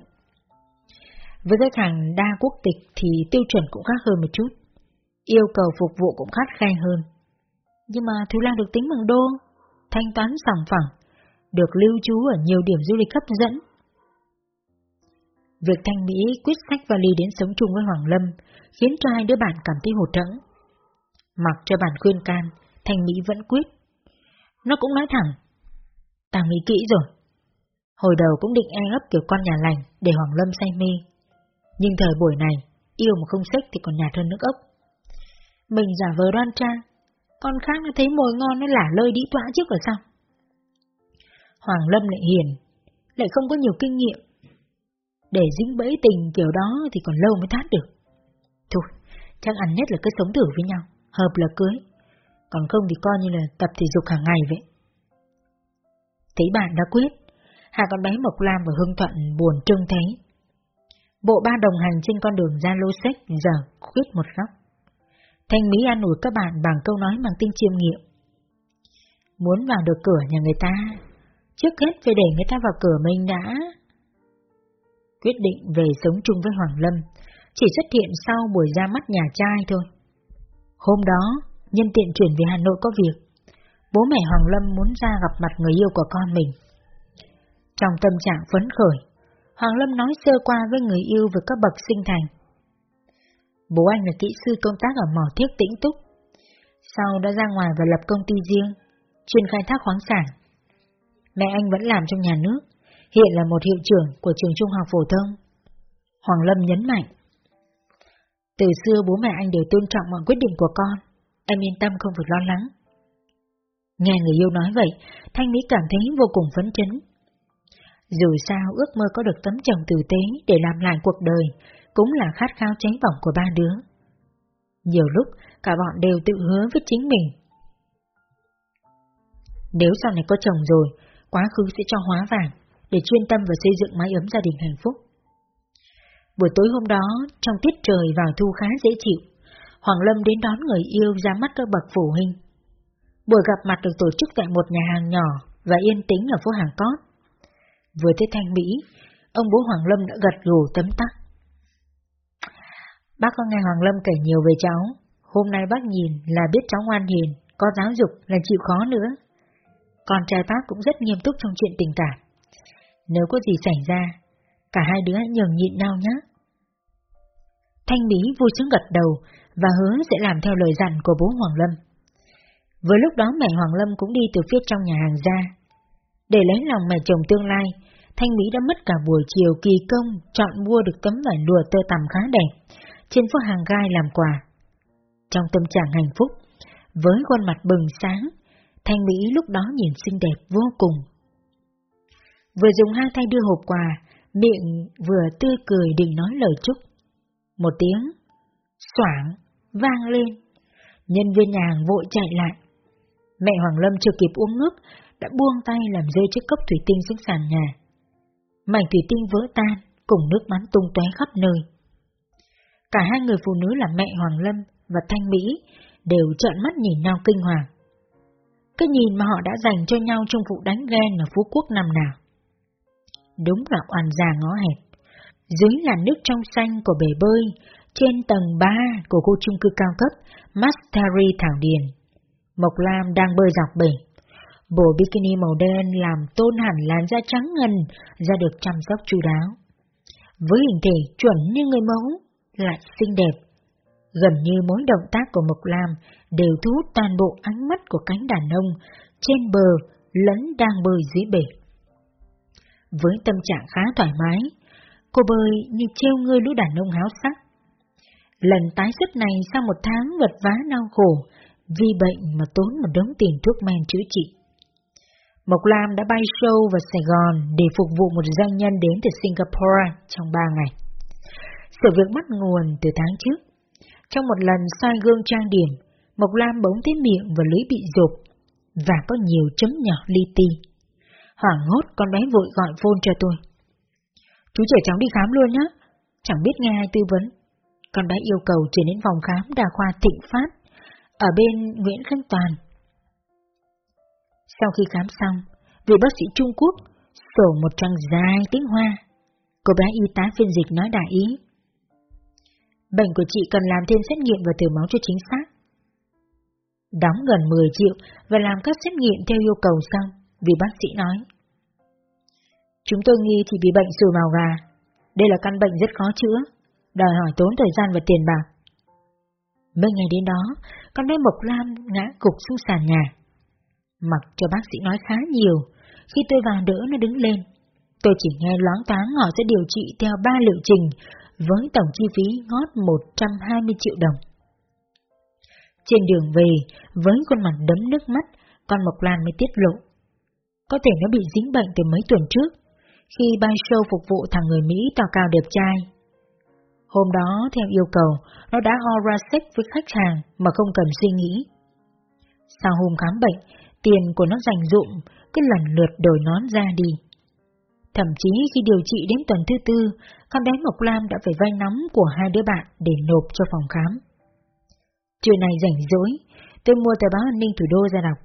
Với khách hàng đa quốc tịch thì tiêu chuẩn cũng khác hơn một chút. Yêu cầu phục vụ cũng khắt khe hơn nhưng mà Thúy Lan được tính bằng đô, thanh toán sòng phẳng, được lưu trú ở nhiều điểm du lịch hấp dẫn. Việc Thanh Mỹ quyết sách vali đến sống chung với Hoàng Lâm khiến cho hai đứa bạn cảm thấy hụt hẫng. Mặc cho bản khuyên can, Thanh Mỹ vẫn quyết. Nó cũng nói thẳng, ta nghĩ kỹ rồi. Hồi đầu cũng định e ấp kiểu con nhà lành để Hoàng Lâm say mê. Nhưng thời buổi này, yêu mà không xích thì còn nhạt hơn nước ốc. Mình giả vờ đoan trang, con khác nó thấy mồi ngon nó lả lơi đi tỏa trước rồi sao? Hoàng Lâm lại hiền, lại không có nhiều kinh nghiệm. Để dính bẫy tình kiểu đó thì còn lâu mới thoát được. Thôi, chắc ăn nhất là cứ sống thử với nhau, hợp là cưới. Còn không thì coi như là tập thể dục hàng ngày vậy. Thấy bạn đã quyết, hai con bé Mộc Lam và Hương Thuận buồn trưng thấy. Bộ ba đồng hành trên con đường ra lô sách giờ khuyết một góc. Thanh Mỹ an ủi các bạn bằng câu nói mang tinh chiêm nghiệm. Muốn vào được cửa nhà người ta, trước hết phải để người ta vào cửa mình đã. Quyết định về sống chung với Hoàng Lâm, chỉ xuất hiện sau buổi ra mắt nhà trai thôi. Hôm đó, nhân tiện chuyển về Hà Nội có việc, bố mẹ Hoàng Lâm muốn ra gặp mặt người yêu của con mình. Trong tâm trạng phấn khởi, Hoàng Lâm nói sơ qua với người yêu về các bậc sinh thành Bố anh là kỹ sư công tác ở mỏ thiết tĩnh túc. Sau đã ra ngoài và lập công ty riêng, chuyên khai thác khoáng sản. Mẹ anh vẫn làm trong nhà nước, hiện là một hiệu trưởng của trường trung học phổ thông. Hoàng Lâm nhấn mạnh. Từ xưa bố mẹ anh đều tôn trọng mọi quyết định của con, em yên tâm không phải lo lắng. Nghe người yêu nói vậy, Thanh Mỹ cảm thấy vô cùng phấn chấn. Dù sao ước mơ có được tấm chồng tử tế để làm lại cuộc đời, cũng là khát khao cháy bỏng của ba đứa. Nhiều lúc, cả bọn đều tự hứa với chính mình. Nếu sau này có chồng rồi, quá khứ sẽ cho hóa vàng, để chuyên tâm vào xây dựng mái ấm gia đình hạnh phúc. Buổi tối hôm đó, trong tiết trời vào thu khá dễ chịu, Hoàng Lâm đến đón người yêu ra mắt các bậc phụ huynh. Buổi gặp mặt được tổ chức tại một nhà hàng nhỏ và yên tĩnh ở phố Hàng Cót. Vừa tới Thanh Mỹ, ông bố Hoàng Lâm đã gật gù tấm tắc. Bác có nghe Hoàng Lâm kể nhiều về cháu, hôm nay bác nhìn là biết cháu ngoan hiền, có giáo dục là chịu khó nữa. Con trai bác cũng rất nghiêm túc trong chuyện tình cảm. Nếu có gì xảy ra, cả hai đứa hãy nhường nhịn nhau nhé. Thanh Mỹ vui sướng gật đầu và hứa sẽ làm theo lời dặn của bố Hoàng Lâm. Với lúc đó mẹ Hoàng Lâm cũng đi từ phía trong nhà hàng ra. Để lấy lòng mẹ chồng tương lai, Thanh Mỹ đã mất cả buổi chiều kỳ công chọn mua được tấm vải lụa tơ tằm khá đẹp, trên phố hàng gai làm quà. Trong tâm trạng hạnh phúc, với khuôn mặt bừng sáng, Thanh Mỹ lúc đó nhìn xinh đẹp vô cùng. Vừa dùng hai tay đưa hộp quà, miệng vừa tươi cười định nói lời chúc. Một tiếng, xoảng, vang lên. Nhân viên nhà hàng vội chạy lại. Mẹ Hoàng Lâm chưa kịp uống nước, đã buông tay làm rơi chiếc cốc thủy tinh xuống sàn nhà. Mảnh thủy tinh vỡ tan, cùng nước bắn tung tóe khắp nơi. Cả hai người phụ nữ là mẹ Hoàng Lâm và Thanh Mỹ đều trợn mắt nhìn nhau kinh hoàng. Cái nhìn mà họ đã dành cho nhau trong vụ đánh ghen ở Phú Quốc năm nào. Đúng là oan già ngó hẹp. Dưới là nước trong xanh của bể bơi, trên tầng 3 của khu chung cư cao cấp Mastari Thảo Điền. Mộc Lam đang bơi dọc bể. Bộ bikini màu đen làm tôn hẳn làn da trắng ngần ra được chăm sóc chu đáo. Với hình thể chuẩn như người mẫu, lại xinh đẹp. Gần như mỗi động tác của Mộc Lam đều thu hút toàn bộ ánh mắt của cánh đàn ông trên bờ lẫn đang bơi dưới bể. Với tâm trạng khá thoải mái, cô bơi như treo ngươi lũ đàn ông háo sắc. Lần tái xuất này sau một tháng vật vá đau khổ, vì bệnh mà tốn một đống tiền thuốc men chữa trị. Mộc Lam đã bay show vào Sài Gòn để phục vụ một doanh nhân đến từ Singapore trong ba ngày. Sự việc bắt nguồn từ tháng trước. Trong một lần soi gương trang điểm, Mộc Lam bỗng thấy miệng và lưỡi bị rụp và có nhiều chấm nhỏ li ti. Hoảng hốt con bé vội gọi phone cho tôi. Chú chở cháu đi khám luôn nhé, chẳng biết nghe ai tư vấn. Con bé yêu cầu chuyển đến phòng khám đa khoa Thịnh Phát, ở bên Nguyễn Khánh Toàn. Sau khi khám xong, vị bác sĩ Trung Quốc sổ một trang dài tiếng Hoa. Cô bé y tá phiên dịch nói đại ý. Bệnh của chị cần làm thêm xét nghiệm và thử máu cho chính xác. Đóng gần 10 triệu và làm các xét nghiệm theo yêu cầu xong, vì bác sĩ nói. Chúng tôi nghi thì bị bệnh sùi màu gà. Đây là căn bệnh rất khó chữa, đòi hỏi tốn thời gian và tiền bạc. Mấy ngày đến đó, con bé Mộc Lam ngã gục xuống sàn nhà. Mặc cho bác sĩ nói khá nhiều, khi tôi vào đỡ nó đứng lên, tôi chỉ nghe loáng thoáng họ sẽ điều trị theo ba liệu trình với tổng chi phí ngót 120 triệu đồng. Trên đường về, với khuôn mặt đấm nước mắt, con Mộc Lan mới tiết lộ. Có thể nó bị dính bệnh từ mấy tuần trước, khi bay show phục vụ thằng người Mỹ to cao đẹp trai. Hôm đó, theo yêu cầu, nó đã ho ra sách với khách hàng mà không cần suy nghĩ. Sau hôm khám bệnh, tiền của nó dành dụng, cứ lần lượt đổi nón ra đi. Thậm chí khi điều trị đến tuần thứ tư, con bé Mộc Lam đã phải vay nóng của hai đứa bạn để nộp cho phòng khám. Trưa này rảnh rỗi, tôi mua tờ báo an ninh thủ đô ra đọc.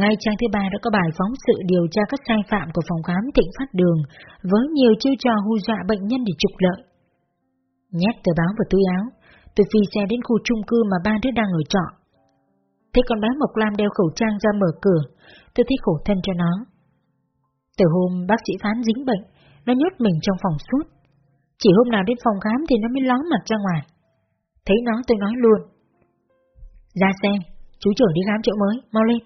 Ngay trang thứ ba đã có bài phóng sự điều tra các sai phạm của phòng khám Thịnh Phát Đường với nhiều chiêu trò hù dọa bệnh nhân để trục lợi. Nhét tờ báo vào túi áo, tôi phi xe đến khu chung cư mà ba đứa đang ở trọ. Thấy con bé Mộc Lam đeo khẩu trang ra mở cửa, tôi thấy khổ thân cho nó. Từ hôm bác sĩ phán dính bệnh, nó nhốt mình trong phòng suốt. Chỉ hôm nào đến phòng khám thì nó mới ló mặt ra ngoài. Thấy nó tôi nói luôn. Ra xe, chú trưởng đi khám chỗ mới, mau lên.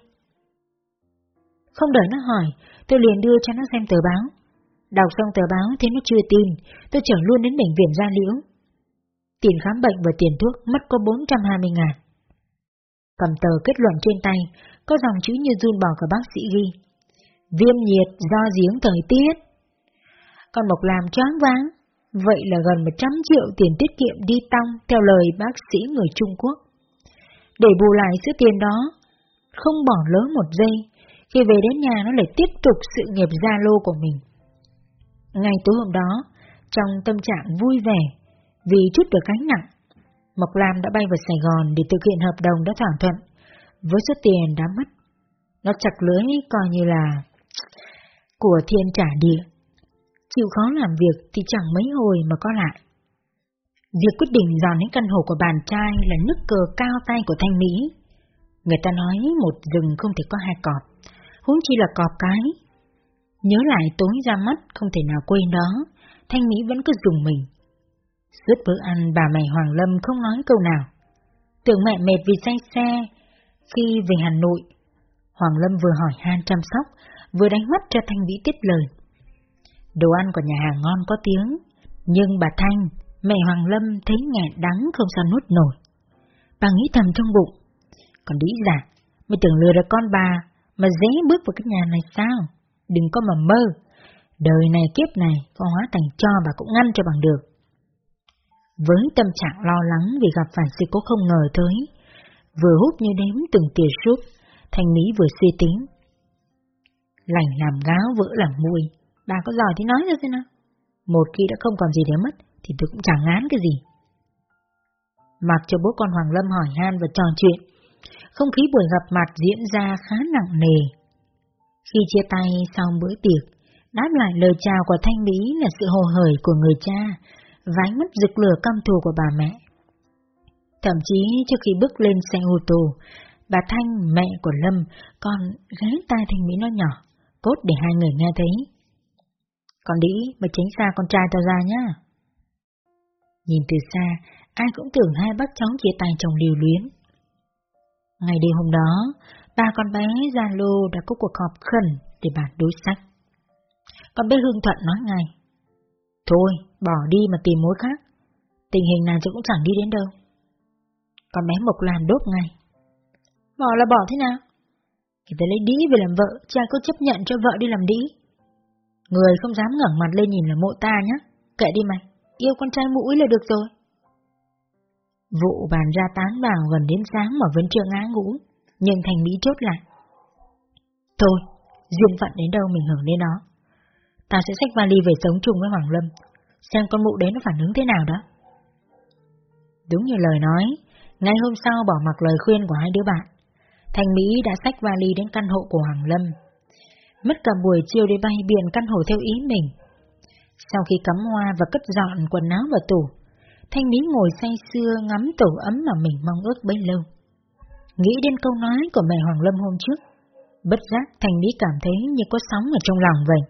Không đợi nó hỏi, tôi liền đưa cho nó xem tờ báo. Đọc xong tờ báo thấy nó chưa tin, tôi chở luôn đến bệnh viện gia liễu. Tiền khám bệnh và tiền thuốc mất có 420 ngàn. Cầm tờ kết luận trên tay, có dòng chữ như run bò cả bác sĩ ghi. Viêm nhiệt do giếng thời tiết. Còn Mộc làm choáng váng, vậy là gần 100 triệu tiền tiết kiệm đi tăng theo lời bác sĩ người Trung Quốc. Để bù lại số tiền đó, không bỏ lỡ một giây, khi về đến nhà nó lại tiếp tục sự nghiệp gia lô của mình. Ngay tối hôm đó, trong tâm trạng vui vẻ, vì chút được gánh nặng, Mộc Lam đã bay vào Sài Gòn để thực hiện hợp đồng đã thỏa thuận, với số tiền đã mất. Nó chặt lưới coi như là của thiên trả địa. Chịu khó làm việc thì chẳng mấy hồi mà có lại. Việc quyết định dọn đến căn hộ của bạn trai là nước cờ cao tay của Thanh Mỹ. Người ta nói một rừng không thể có hai cọp, huống chi là cọp cái. Nhớ lại tối ra mắt không thể nào quên đó, Thanh Mỹ vẫn cứ dùng mình. Suốt bữa ăn bà mẹ Hoàng Lâm không nói câu nào. Tưởng mẹ mệt vì say xe, khi về Hà Nội, Hoàng Lâm vừa hỏi han chăm sóc, vừa đánh mắt cho Thanh Mỹ tiếp lời. Đồ ăn của nhà hàng ngon có tiếng, nhưng bà Thanh, mẹ Hoàng Lâm thấy nghẹn đắng không sao nuốt nổi. Bà nghĩ thầm trong bụng, còn đĩ giả, mày tưởng lừa được con bà, mà dễ bước vào cái nhà này sao? Đừng có mà mơ, đời này kiếp này có hóa thành cho bà cũng ngăn cho bằng được. Với tâm trạng lo lắng vì gặp phải sự cố không ngờ tới, vừa hút như đếm từng tia súp, Thanh Mỹ vừa suy tính. Lành làm gáo vỡ làm mùi, bà có giỏi thì nói ra thế nào. Một khi đã không còn gì để mất, thì tôi cũng chẳng ngán cái gì. Mặc cho bố con Hoàng Lâm hỏi han và trò chuyện, không khí buổi gặp mặt diễn ra khá nặng nề. Khi chia tay sau bữa tiệc, đáp lại lời chào của Thanh Mỹ là sự hồ hởi của người cha, vái mất rực lửa căm thù của bà mẹ. Thậm chí trước khi bước lên xe ô tô, bà Thanh, mẹ của Lâm, còn ghé tai Thanh Mỹ nó nhỏ, cốt để hai người nghe thấy. Còn đĩ mà tránh xa con trai tao ra nhá. Nhìn từ xa, ai cũng tưởng hai bác cháu chia tay chồng liều luyến. Ngày đêm hôm đó, ba con bé Gia Lô đã có cuộc họp khẩn để bàn đối sách. Còn bé Hương Thuận nói ngay. Thôi, bỏ đi mà tìm mối khác. Tình hình này chắc cũng chẳng đi đến đâu. Còn bé Mộc Lan đốt ngay. Bỏ là bỏ thế nào? Người ta lấy đĩ về làm vợ, cha cứ chấp nhận cho vợ đi làm đĩ. Người không dám ngẩng mặt lên nhìn là mộ ta nhá. Kệ đi mày, yêu con trai mũi là được rồi. Vụ bàn ra tán vào gần đến sáng mà vẫn chưa ngã ngủ, nhưng thành Mỹ chốt lại. Thôi, duyên phận đến đâu mình hưởng đến đó. Ta sẽ xách vali về sống chung với Hoàng Lâm, xem con mụ đấy nó phản ứng thế nào đó. Đúng như lời nói, ngay hôm sau bỏ mặc lời khuyên của hai đứa bạn, Thành Mỹ đã xách vali đến căn hộ của Hoàng Lâm. Mất cả buổi chiều để bay biển căn hộ theo ý mình. Sau khi cắm hoa và cất dọn quần áo vào tủ, Thanh Mỹ ngồi say sưa ngắm tổ ấm mà mình mong ước bấy lâu. Nghĩ đến câu nói của mẹ Hoàng Lâm hôm trước, bất giác Thanh Mỹ cảm thấy như có sóng ở trong lòng vậy.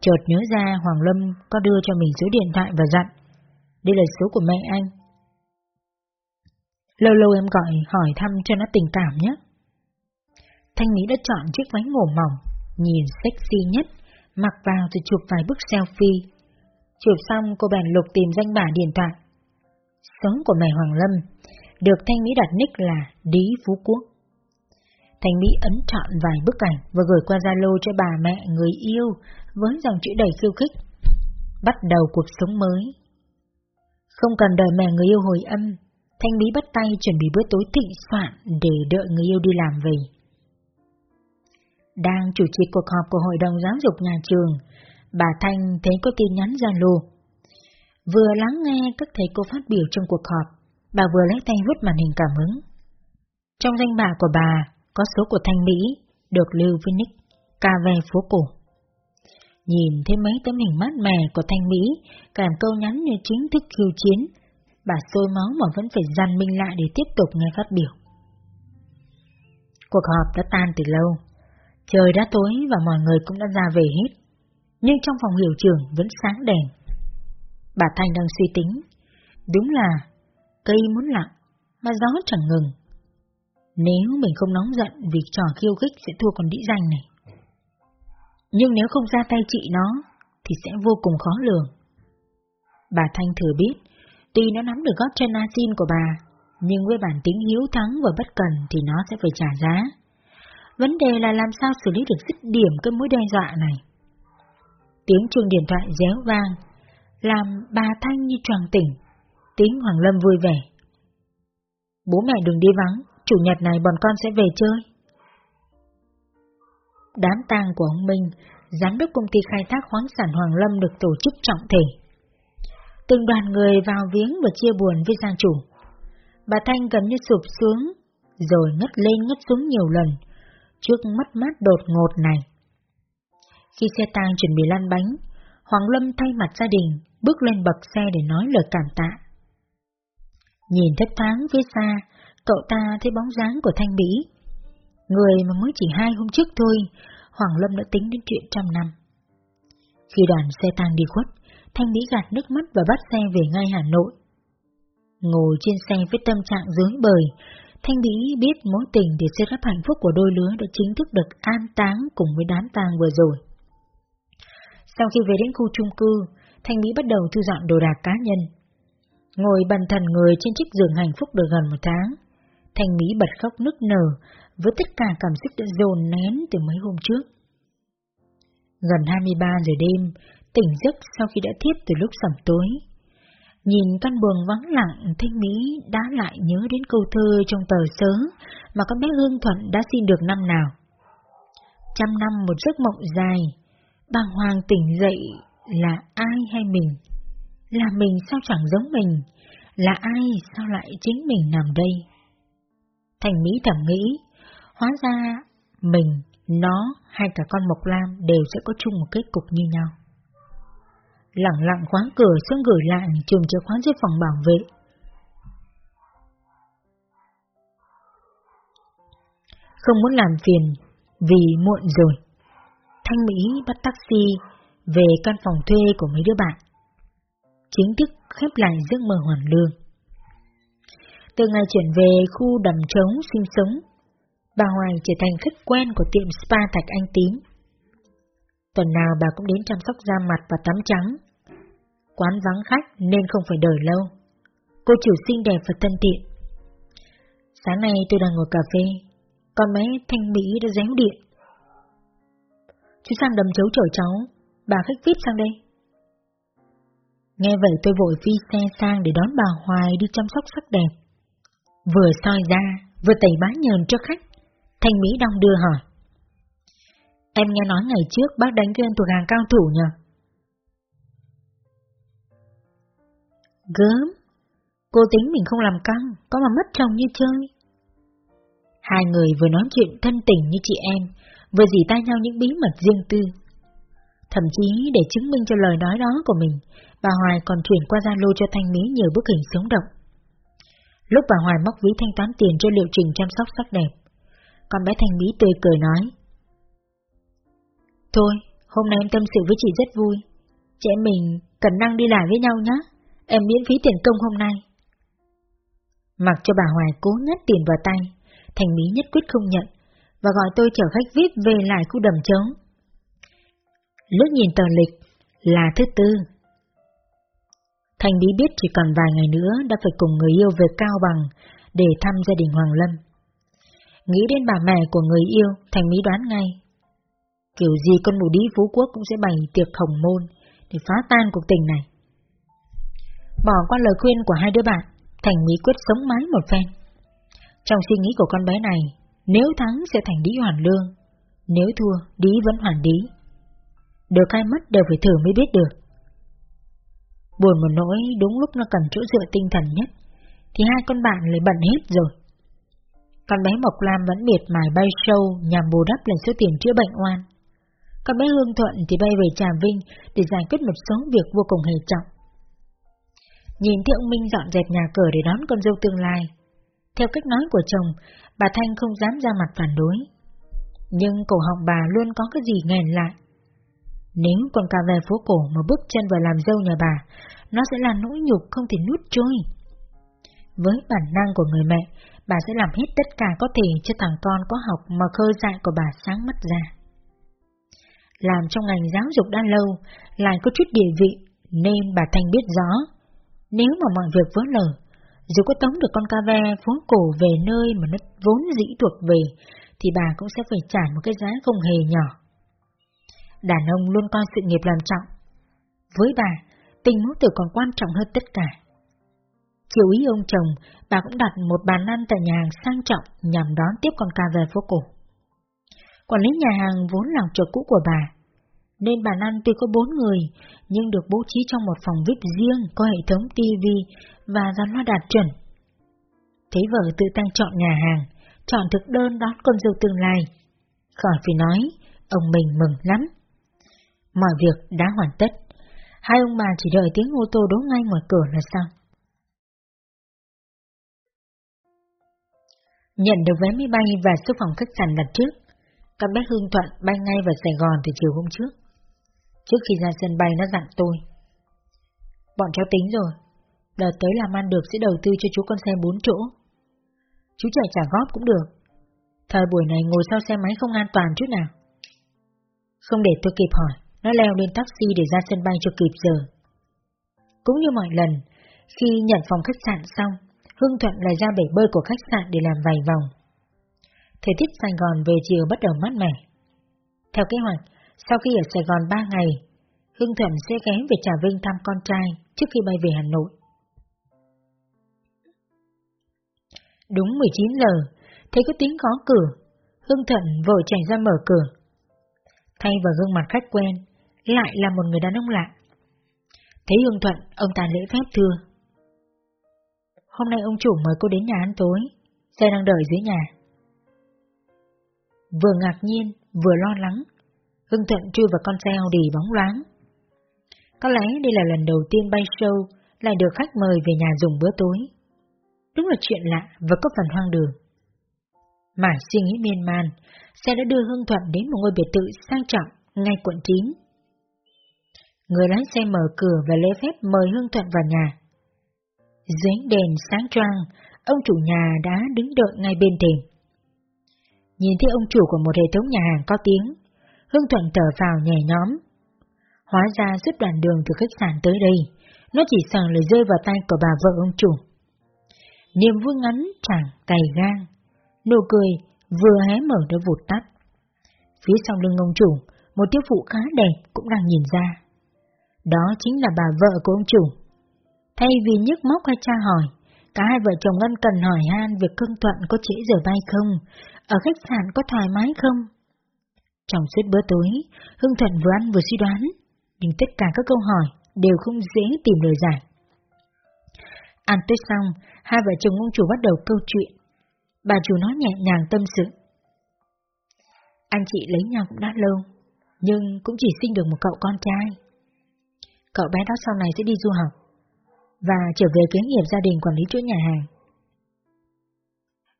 Chợt nhớ ra Hoàng Lâm có đưa cho mình số điện thoại và dặn, đây là số của mẹ anh. Lâu lâu em gọi hỏi thăm cho nó tình cảm nhé. Thanh Mỹ đã chọn chiếc váy ngủ mỏng, nhìn sexy nhất, mặc vào rồi chụp vài bức selfie. Chụp xong cô bèn lục tìm danh bả điện thoại. Sống của mẹ Hoàng Lâm, được Thanh Mỹ đặt nick là Đí Phú Quốc. Thanh Mỹ ấn chọn vài bức ảnh và gửi qua Zalo cho bà mẹ người yêu với dòng chữ đầy khiêu khích. Bắt đầu cuộc sống mới. Không cần đợi mẹ người yêu hồi âm, Thanh Mỹ bắt tay chuẩn bị bữa tối thịnh soạn để đợi người yêu đi làm về. Đang chủ trì cuộc họp của Hội đồng Giáo dục nhà trường, bà Thanh thấy có tin nhắn Zalo. Vừa lắng nghe các thầy cô phát biểu trong cuộc họp, bà vừa lấy tay vuốt màn hình cảm hứng. Trong danh bạ của bà có số của Thanh Mỹ được lưu với nick ca ve phố cổ. Nhìn thấy mấy tấm hình mát mẻ của Thanh Mỹ, cảm câu nhắn như chính thức khiêu chiến, bà sôi máu mà vẫn phải dằn mình lại để tiếp tục nghe phát biểu. Cuộc họp đã tan từ lâu, trời đã tối và mọi người cũng đã ra về hết, nhưng trong phòng hiệu trưởng vẫn sáng đèn. Bà Thanh đang suy tính, đúng là cây muốn lặng, mà gió chẳng ngừng. Nếu mình không nóng giận vì trò khiêu khích sẽ thua con đĩ danh này. Nhưng nếu không ra tay trị nó, thì sẽ vô cùng khó lường. Bà Thanh thừa biết, tuy nó nắm được gót chân asin của bà, nhưng với bản tính hiếu thắng và bất cần thì nó sẽ phải trả giá. Vấn đề là làm sao xử lý được dứt điểm cái mối đe dọa này. Tiếng chuông điện thoại réo vang, làm bà Thanh như tròn tỉnh, tiếng Hoàng Lâm vui vẻ. Bố mẹ đừng đi vắng, chủ nhật này bọn con sẽ về chơi. Đám tang của ông Minh, giám đốc công ty khai thác khoáng sản Hoàng Lâm được tổ chức trọng thể. Từng đoàn người vào viếng và chia buồn với gia chủ. Bà Thanh gần như sụp xuống, rồi ngất lên ngất xuống nhiều lần, trước mất mát đột ngột này. Khi xe tang chuẩn bị lăn bánh, Hoàng Lâm thay mặt gia đình, bước lên bậc xe để nói lời cảm tạ. Nhìn thấp thoáng phía xa, cậu ta thấy bóng dáng của Thanh Bỉ. Người mà mới chỉ hai hôm trước thôi, Hoàng Lâm đã tính đến chuyện trăm năm. Khi đoàn xe tang đi khuất, Thanh Mỹ gạt nước mắt và bắt xe về ngay Hà Nội. Ngồi trên xe với tâm trạng dối bời, Thanh Mỹ biết mối tình để xây đắp hạnh phúc của đôi lứa đã chính thức được an táng cùng với đám tang vừa rồi. Sau khi về đến khu chung cư, Thanh Mỹ bắt đầu thu dọn đồ đạc cá nhân. Ngồi bần thần người trên chiếc giường hạnh phúc được gần một tháng, Thanh Mỹ bật khóc nức nở với tất cả cảm xúc đã dồn nén từ mấy hôm trước. Gần 23 giờ đêm, tỉnh giấc sau khi đã thiếp từ lúc sẩm tối. Nhìn căn buồng vắng lặng, Thanh Mỹ đã lại nhớ đến câu thơ trong tờ sớ mà con bé Hương Thuận đã xin được năm nào. Trăm năm một giấc mộng dài, bàng hoàng tỉnh dậy là ai hay mình? Là mình sao chẳng giống mình? Là ai sao lại chính mình nằm đây? Thành Mỹ thầm nghĩ, hóa ra mình, nó hay cả con Mộc Lam đều sẽ có chung một kết cục như nhau. Lặng lặng khóa cửa xuống gửi lại chùm chìa khóa dưới phòng bảo vệ. Không muốn làm phiền, vì muộn rồi. Thanh Mỹ bắt taxi về căn phòng thuê của mấy đứa bạn. Chính thức khép lại giấc mơ hoàn lương. Từ ngày chuyển về khu đầm trống sinh sống, bà Hoài trở thành khách quen của tiệm spa Thạch Anh Tím. Tuần nào bà cũng đến chăm sóc da mặt và tắm trắng. Quán vắng khách nên không phải đợi lâu. Cô chủ xinh đẹp và thân thiện. Sáng nay tôi đang ngồi cà phê, con bé Thanh Mỹ đã réo điện. Chú sang đầm chấu chở cháu, bà khách VIP sang đây. Nghe vậy tôi vội phi xe sang để đón bà Hoài đi chăm sóc sắc đẹp. Vừa soi ra, vừa tẩy bá nhờn cho khách, Thanh Mỹ đong đưa hỏi. Em nghe nói ngày trước bác đánh ghen thuộc hàng cao thủ nhờ? Gớm, cô tính mình không làm căng, có mà mất chồng như chơi. Hai người vừa nói chuyện thân tình như chị em, vừa dì tay nhau những bí mật riêng tư. Thậm chí để chứng minh cho lời nói đó của mình, bà Hoài còn chuyển qua Zalo cho Thanh Mỹ nhiều bức hình sống động. Lúc bà Hoài móc ví thanh toán tiền cho liệu trình chăm sóc sắc đẹp, con bé Thanh Mỹ tươi cười nói. Thôi, hôm nay em tâm sự với chị rất vui. Chị em mình cần năng đi lại với nhau nhé. Em miễn phí tiền công hôm nay. Mặc cho bà Hoài cố nhét tiền vào tay, Thành Mỹ nhất quyết không nhận, và gọi tôi chở khách VIP về lại khu đầm trống. Lúc nhìn tờ lịch là thứ tư. Thành Mỹ biết chỉ còn vài ngày nữa đã phải cùng người yêu về Cao Bằng để thăm gia đình Hoàng Lâm. Nghĩ đến bà mẹ của người yêu, Thành Mỹ đoán ngay. Kiểu gì con mù đi Phú Quốc cũng sẽ bày tiệc hồng môn để phá tan cuộc tình này. Bỏ qua lời khuyên của hai đứa bạn, Thành nghĩ quyết sống mái một phen. Trong suy nghĩ của con bé này, nếu thắng sẽ thành đĩ hoàn lương, nếu thua, đĩ vẫn hoàn đĩ. Được hay mất đều phải thử mới biết được. Buồn một nỗi đúng lúc nó cần chỗ dựa tinh thần nhất, thì hai con bạn lại bận hết rồi. Con bé Mộc Lam vẫn miệt mài bay sâu nhằm bù đắp lại số tiền chữa bệnh oan. Con bé Hương Thuận thì bay về Trà Vinh để giải quyết một số việc vô cùng hề trọng. Nhìn thấy ông Minh dọn dẹp nhà cửa để đón con dâu tương lai. Theo cách nói của chồng, bà Thanh không dám ra mặt phản đối. Nhưng cổ họng bà luôn có cái gì nghèn lại. Nếu con cà về phố cổ mà bước chân vào làm dâu nhà bà, nó sẽ là nỗi nhục không thể nuốt trôi. Với bản năng của người mẹ, bà sẽ làm hết tất cả có thể cho thằng con có học mà khơi dại của bà sáng mắt ra. Làm trong ngành giáo dục đã lâu, lại có chút địa vị, nên bà Thanh biết rõ, nếu mà mọi việc vỡ lở, dù có tống được con ca ve phố cổ về nơi mà nó vốn dĩ thuộc về, thì bà cũng sẽ phải trả một cái giá không hề nhỏ. Đàn ông luôn coi sự nghiệp làm trọng. Với bà, tình mẫu tử còn quan trọng hơn tất cả. Chiều ý ông chồng, bà cũng đặt một bàn ăn tại nhà hàng sang trọng nhằm đón tiếp con ca về phố cổ. Quản lý nhà hàng vốn là chỗ cũ của bà, nên bàn ăn tuy có bốn người, nhưng được bố trí trong một phòng VIP riêng có hệ thống tivi và dàn loa đạt chuẩn. Thấy vợ tự tay chọn nhà hàng, chọn thực đơn đón con dâu tương lai. Khỏi phải nói, ông mình mừng lắm. Mọi việc đã hoàn tất, hai ông bà chỉ đợi tiếng ô tô đỗ ngay ngoài cửa là xong. Nhận được vé máy bay và số phòng khách sạn đặt trước, các bé Hương Thuận bay ngay vào Sài Gòn từ chiều hôm trước. Trước khi ra sân bay nó dặn tôi. Bọn cháu tính rồi, đợt tới làm ăn được sẽ đầu tư cho chú con xe bốn chỗ. Chú chạy trả góp cũng được. Thời buổi này ngồi sau xe máy không an toàn chút nào. Không để tôi kịp hỏi, nó leo lên taxi để ra sân bay cho kịp giờ. Cũng như mọi lần, khi nhận phòng khách sạn xong, Hương Thuận lại ra bể bơi của khách sạn để làm vài vòng. Thời tiết Sài Gòn về chiều bắt đầu mát mẻ. Theo kế hoạch, sau khi ở Sài Gòn 3 ngày, Hưng Thuận sẽ ghé về Trà Vinh thăm con trai trước khi bay về Hà Nội. Đúng 19 giờ, thấy có tiếng gõ cửa, Hưng Thuận vội chạy ra mở cửa. Thay vào gương mặt khách quen, lại là một người đàn ông lạ. Thấy Hưng Thuận, ông ta lễ phép thưa. Hôm nay ông chủ mời cô đến nhà ăn tối, xe đang đợi dưới nhà. Vừa ngạc nhiên, vừa lo lắng, Hưng Thận chui vào con xe Audi bóng loáng. Có lẽ đây là lần đầu tiên bay show lại được khách mời về nhà dùng bữa tối. Đúng là chuyện lạ và có phần hoang đường. Mãi suy nghĩ miên man, xe đã đưa Hưng Thuận đến một ngôi biệt thự sang trọng ngay quận 9. Người lái xe mở cửa và lễ phép mời Hưng Thuận vào nhà. Dưới đèn sáng choang, ông chủ nhà đã đứng đợi ngay bên thềm. Nhìn thấy ông chủ của một hệ thống nhà hàng có tiếng, Hương Thuận thở vào nhẹ nhóm. Hóa ra suốt đoạn đường từ khách sạn tới đây, nó chỉ sợ lời rơi vào tay của bà vợ ông chủ. Niềm vui ngắn chẳng cày gang, nụ cười vừa hé mở đã vụt tắt. Phía sau lưng ông chủ, một tiếp phụ khá đẹp cũng đang nhìn ra. Đó chính là bà vợ của ông chủ. Thay vì nhức móc hay tra hỏi, cả hai vợ chồng ân cần hỏi han việc cưng thuận có trễ giờ bay không, ở khách sạn có thoải mái không, trong suốt bữa tối, Hưng Thuận vừa ăn vừa suy đoán, nhưng tất cả các câu hỏi đều không dễ tìm lời giải. Ăn tết xong, hai vợ chồng ông chủ bắt đầu câu chuyện. Bà chủ nói nhẹ nhàng tâm sự. Anh chị lấy nhau cũng đã lâu, nhưng cũng chỉ sinh được một cậu con trai. Cậu bé đó sau này sẽ đi du học, và trở về kế nghiệp gia đình quản lý chuỗi nhà hàng.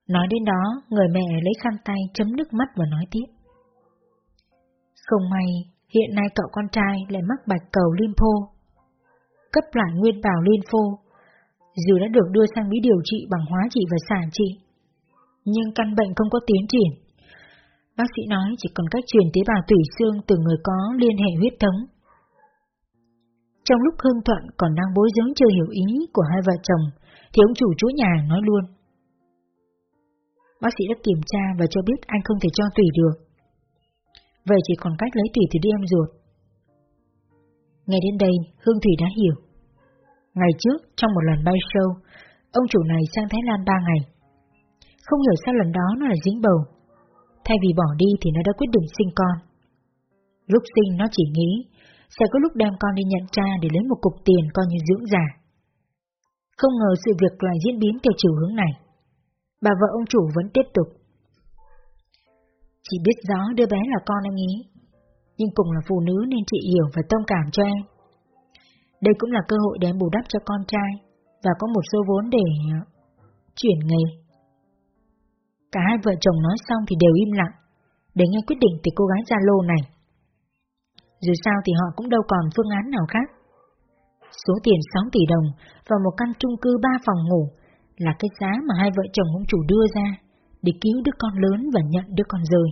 Nói đến đó, người mẹ lấy khăn tay chấm nước mắt và nói tiếp. Không may, hiện nay cậu con trai lại mắc bạch cầu lympho. Cấp lại nguyên bào lympho, dù đã được đưa sang Mỹ điều trị bằng hóa trị và sản trị, nhưng căn bệnh không có tiến triển. Bác sĩ nói chỉ còn cách truyền tế bào tủy xương từ người có liên hệ huyết thống. Trong lúc Hương Thuận còn đang bối rối chưa hiểu ý của hai vợ chồng, thì ông chủ chúa nhà nói luôn. Bác sĩ đã kiểm tra và cho biết anh không thể cho tủy được. Vậy chỉ còn cách lấy Thủy từ đi em ruột. Nghe đến đây, Hương Thủy đã hiểu. Ngày trước, trong một lần bay show, ông chủ này sang Thái Lan ba ngày. Không hiểu sao lần đó nó lại dính bầu. Thay vì bỏ đi thì nó đã quyết định sinh con. Lúc sinh nó chỉ nghĩ sẽ có lúc đem con đi nhận cha để lấy một cục tiền coi như dưỡng già. Không ngờ sự việc lại diễn biến theo chiều hướng này. Bà vợ ông chủ vẫn tiếp tục Chị biết rõ đứa bé là con anh ý, nhưng cùng là phụ nữ nên chị hiểu và thông cảm cho em. Đây cũng là cơ hội để em bù đắp cho con trai và có một số vốn để ờ, chuyển nghề. Cả hai vợ chồng nói xong thì đều im lặng, để nghe quyết định từ cô gái gia lô này. Dù sao thì họ cũng đâu còn phương án nào khác. Số tiền 6 tỷ đồng và một căn chung cư 3 phòng ngủ là cái giá mà hai vợ chồng ông chủ đưa ra để cứu đứa con lớn và nhận đứa con rơi.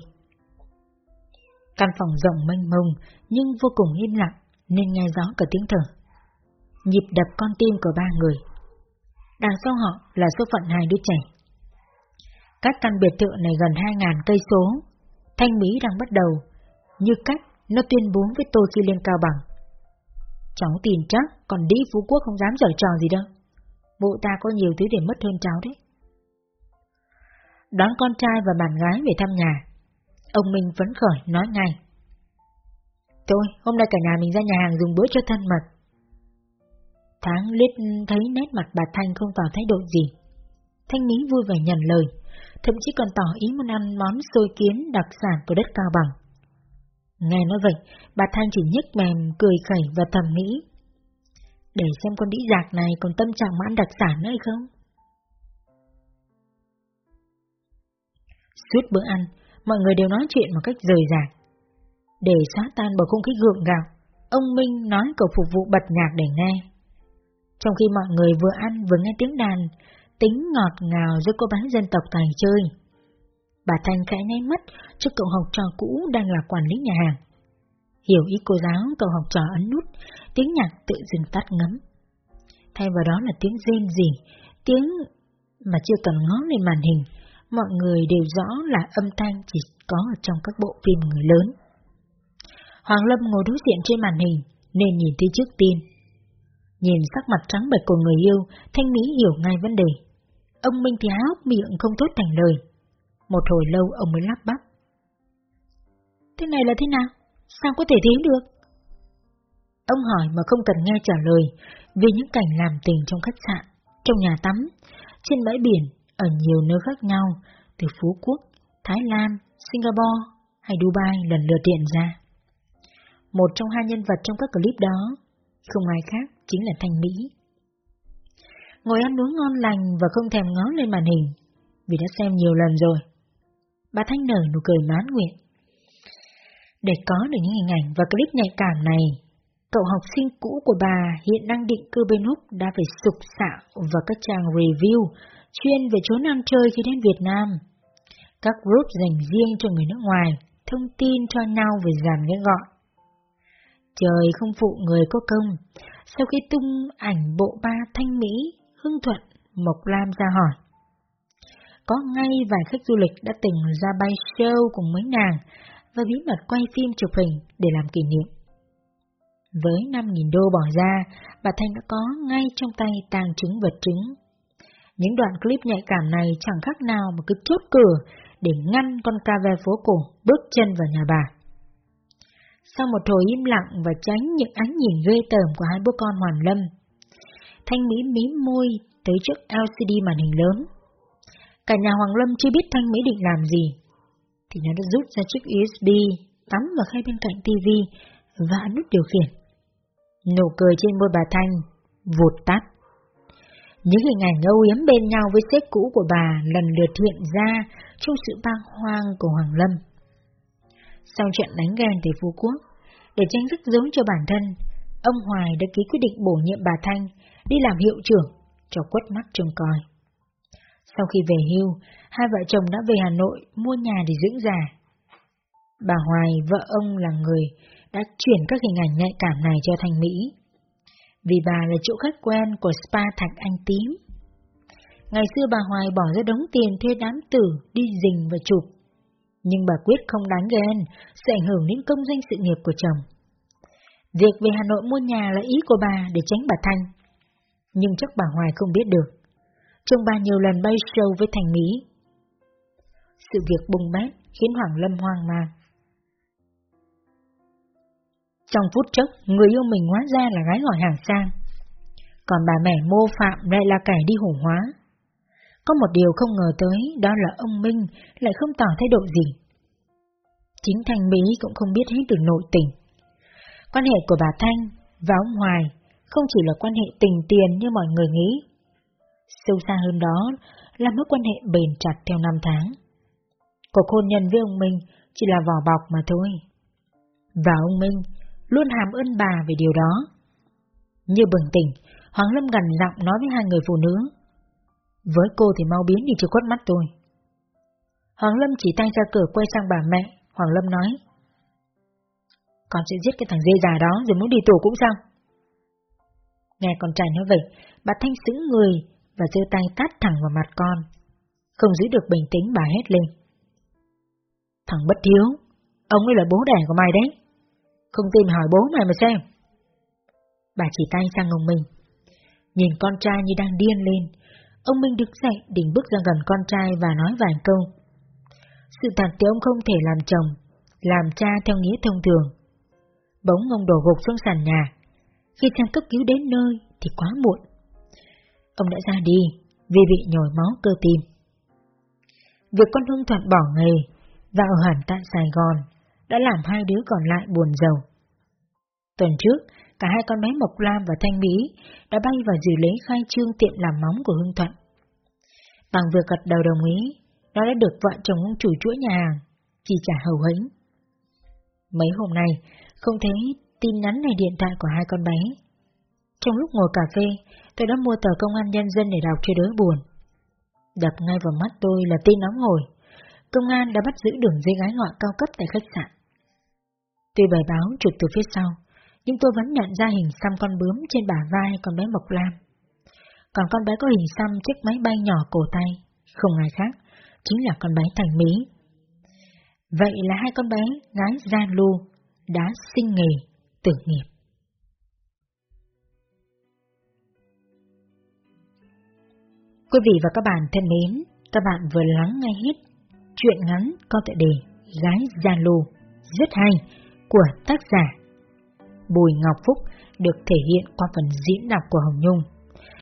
Căn phòng rộng mênh mông nhưng vô cùng im lặng nên nghe rõ cả tiếng thở. Nhịp đập con tim của ba người. Đằng sau họ là số phận hai đứa trẻ. Các căn biệt thự này gần 2.000 cây số. Thanh Mỹ đang bắt đầu, như cách nó tuyên bố với tôi khi lên cao bằng. Cháu tin chắc, còn đi Phú Quốc không dám giở trò gì đâu. Bộ ta có nhiều thứ để mất hơn cháu đấy. Đón con trai và bạn gái về thăm nhà. Ông Minh phấn khởi nói ngay. Thôi, hôm nay cả nhà mình ra nhà hàng dùng bữa cho thân mật. Tháng lít thấy nét mặt bà Thanh không tỏ thái độ gì. Thanh Mỹ vui vẻ nhận lời, thậm chí còn tỏ ý muốn ăn món xôi kiến đặc sản của đất Cao Bằng. Nghe nói vậy, bà Thanh chỉ nhếch mềm, cười khẩy và thầm nghĩ. Để xem con đĩ giạc này còn tâm trạng mãn đặc sản nữa hay không? Suốt bữa ăn, mọi người đều nói chuyện một cách rời rạc. Để xóa tan bầu không khí gượng gạo, ông Minh nói cầu phục vụ bật nhạc để nghe. Trong khi mọi người vừa ăn vừa nghe tiếng đàn, tính ngọt ngào giữa cô bán dân tộc tài chơi. Bà Thanh khẽ nháy mắt trước cậu học trò cũ đang là quản lý nhà hàng. Hiểu ý cô giáo, cậu học trò ấn nút, tiếng nhạc tự dừng tắt ngấm. Thay vào đó là tiếng rên rỉ, tiếng mà chưa cần ngó lên màn hình, mọi người đều rõ là âm thanh chỉ có ở trong các bộ phim người lớn. Hoàng Lâm ngồi đối diện trên màn hình, nên nhìn thấy trước tiên. Nhìn sắc mặt trắng bệch của người yêu, Thanh Mỹ hiểu ngay vấn đề. Ông Minh thì há miệng không thốt thành lời. Một hồi lâu ông mới lắp bắp. Thế này là thế nào? Sao có thể thế được? Ông hỏi mà không cần nghe trả lời vì những cảnh làm tình trong khách sạn, trong nhà tắm, trên bãi biển, ở nhiều nơi khác nhau, từ Phú Quốc, Thái Lan, Singapore hay Dubai lần lượt hiện ra. Một trong hai nhân vật trong các clip đó, không ai khác, chính là Thanh Mỹ. Ngồi ăn uống ngon lành và không thèm ngó lên màn hình, vì đã xem nhiều lần rồi. Bà Thanh nở nụ cười mãn nguyện. Để có được những hình ảnh và clip nhạy cảm này, cậu học sinh cũ của bà hiện đang định cư bên Úc đã phải sục sạo vào các trang review chuyên về chốn ăn chơi khi đến Việt Nam. Các group dành riêng cho người nước ngoài, thông tin cho nhau về dàn cái gọi. Trời không phụ người có công, sau khi tung ảnh bộ ba Thanh Mỹ, Hưng Thuận, Mộc Lam ra hỏi. Có ngay vài khách du lịch đã từng ra bay show cùng mấy nàng và bí mật quay phim chụp hình để làm kỷ niệm. Với 5.000 đô bỏ ra, bà Thanh đã có ngay trong tay tàng chứng vật chứng. Những đoạn clip nhạy cảm này chẳng khác nào mà cứ chốt cửa để ngăn con ca ve phố cổ bước chân vào nhà bà. Sau một hồi im lặng và tránh những ánh nhìn ghê tởm của hai bố con Hoàn Lâm, Thanh Mỹ mím môi tới trước LCD màn hình lớn. Cả nhà Hoàng Lâm chưa biết Thanh Mỹ định làm gì, thì nó đã rút ra chiếc USB, cắm vào khay bên cạnh TV và nút điều khiển. Nụ cười trên môi bà Thanh, vụt tắt. Những hình ảnh âu yếm bên nhau với sếp cũ của bà lần lượt hiện ra trong sự băng hoang của Hoàng Lâm. Sau trận đánh ghen từ Phú Quốc, để tránh rắc rối cho bản thân, ông Hoài đã ký quyết định bổ nhiệm bà Thanh đi làm hiệu trưởng cho quất mắt trông coi. Sau khi về hưu, hai vợ chồng đã về Hà Nội mua nhà để dưỡng già. Bà Hoài, vợ ông là người đã chuyển các hình ảnh nhạy cảm này cho Thanh Mỹ. Vì bà là chỗ khách quen của spa Thạch Anh Tím. Ngày xưa bà Hoài bỏ ra đống tiền thuê đám tử đi rình và chụp. Nhưng bà quyết không đáng ghen, sẽ ảnh hưởng đến công danh sự nghiệp của chồng. Việc về Hà Nội mua nhà là ý của bà để tránh bà Thanh. Nhưng chắc bà Hoài không biết được. Trông bà nhiều lần bay show với Thành Mỹ. Sự việc bùng bét khiến Hoàng Lâm hoang mang. Trong phút chốc, người yêu mình hóa ra là gái gọi hàng sang. Còn bà mẹ mô phạm lại là kẻ đi hủ hóa. Có một điều không ngờ tới, đó là ông Minh lại không tỏ thái độ gì. Chính Thanh Mỹ cũng không biết hết được nội tình. Quan hệ của bà Thanh và ông Hoài không chỉ là quan hệ tình tiền như mọi người nghĩ. Sâu xa hơn đó là mối quan hệ bền chặt theo năm tháng. Cuộc hôn nhân với ông Minh chỉ là vỏ bọc mà thôi. Và ông Minh luôn hàm ơn bà về điều đó. Như bừng tỉnh, Hoàng Lâm gần giọng nói với hai người phụ nữ. Với cô thì mau biến đi cho khuất mắt tôi. Hoàng Lâm chỉ tay ra cửa quay sang bà mẹ, Hoàng Lâm nói. Con sẽ giết cái thằng dê già đó rồi muốn đi tù cũng xong. Nghe con trai nói vậy, bà Thanh sững người và giơ tay tát thẳng vào mặt con. Không giữ được bình tĩnh bà hét lên. Thằng bất thiếu, ông ấy là bố đẻ của mày đấy. Không tin hỏi bố mày mà xem. Bà chỉ tay sang ông Minh. Nhìn con trai như đang điên lên, ông Minh đứng dậy định bước ra gần con trai và nói vài câu. Sự thật thì ông không thể làm chồng, làm cha theo nghĩa thông thường. Bỗng ông đổ gục xuống sàn nhà. Khi sang cấp cứu đến nơi thì quá muộn. Ông đã ra đi vì bị nhồi máu cơ tim. Việc con Hưng Thuận bỏ nghề và ở hẳn tại Sài Gòn đã làm hai đứa còn lại buồn giàu. Tuần trước, cả hai con bé Mộc Lam và Thanh Mỹ đã bay vào dự lễ khai trương tiệm làm móng của Hưng Thuận. Bằng vừa gật đầu đồng ý, nó đã được vợ chồng ông chủ chuỗi nhà hàng, chỉ trả hầu hĩnh. Mấy hôm nay, không thấy tin nhắn này điện thoại của hai con bé. Trong lúc ngồi cà phê, tôi đã mua tờ công an nhân dân để đọc cho đỡ buồn. Đập ngay vào mắt tôi là tin nóng hổi. Công an đã bắt giữ đường dây gái ngọ cao cấp tại khách sạn. Tuy bài báo chụp từ phía sau, nhưng tôi vẫn nhận ra hình xăm con bướm trên bả vai con bé Mộc Lam. Còn con bé có hình xăm chiếc máy bay nhỏ cổ tay, không ai khác, chính là con bé Thành Mỹ. Vậy là hai con bé gái Gian Lu đã sinh nghề, tử nghiệp. Quý vị và các bạn thân mến, các bạn vừa lắng nghe hết chuyện ngắn có tựa đề Gái Gia Lô, rất hay, của tác giả Bùi Ngọc Phúc, được thể hiện qua phần diễn đọc của Hồng Nhung.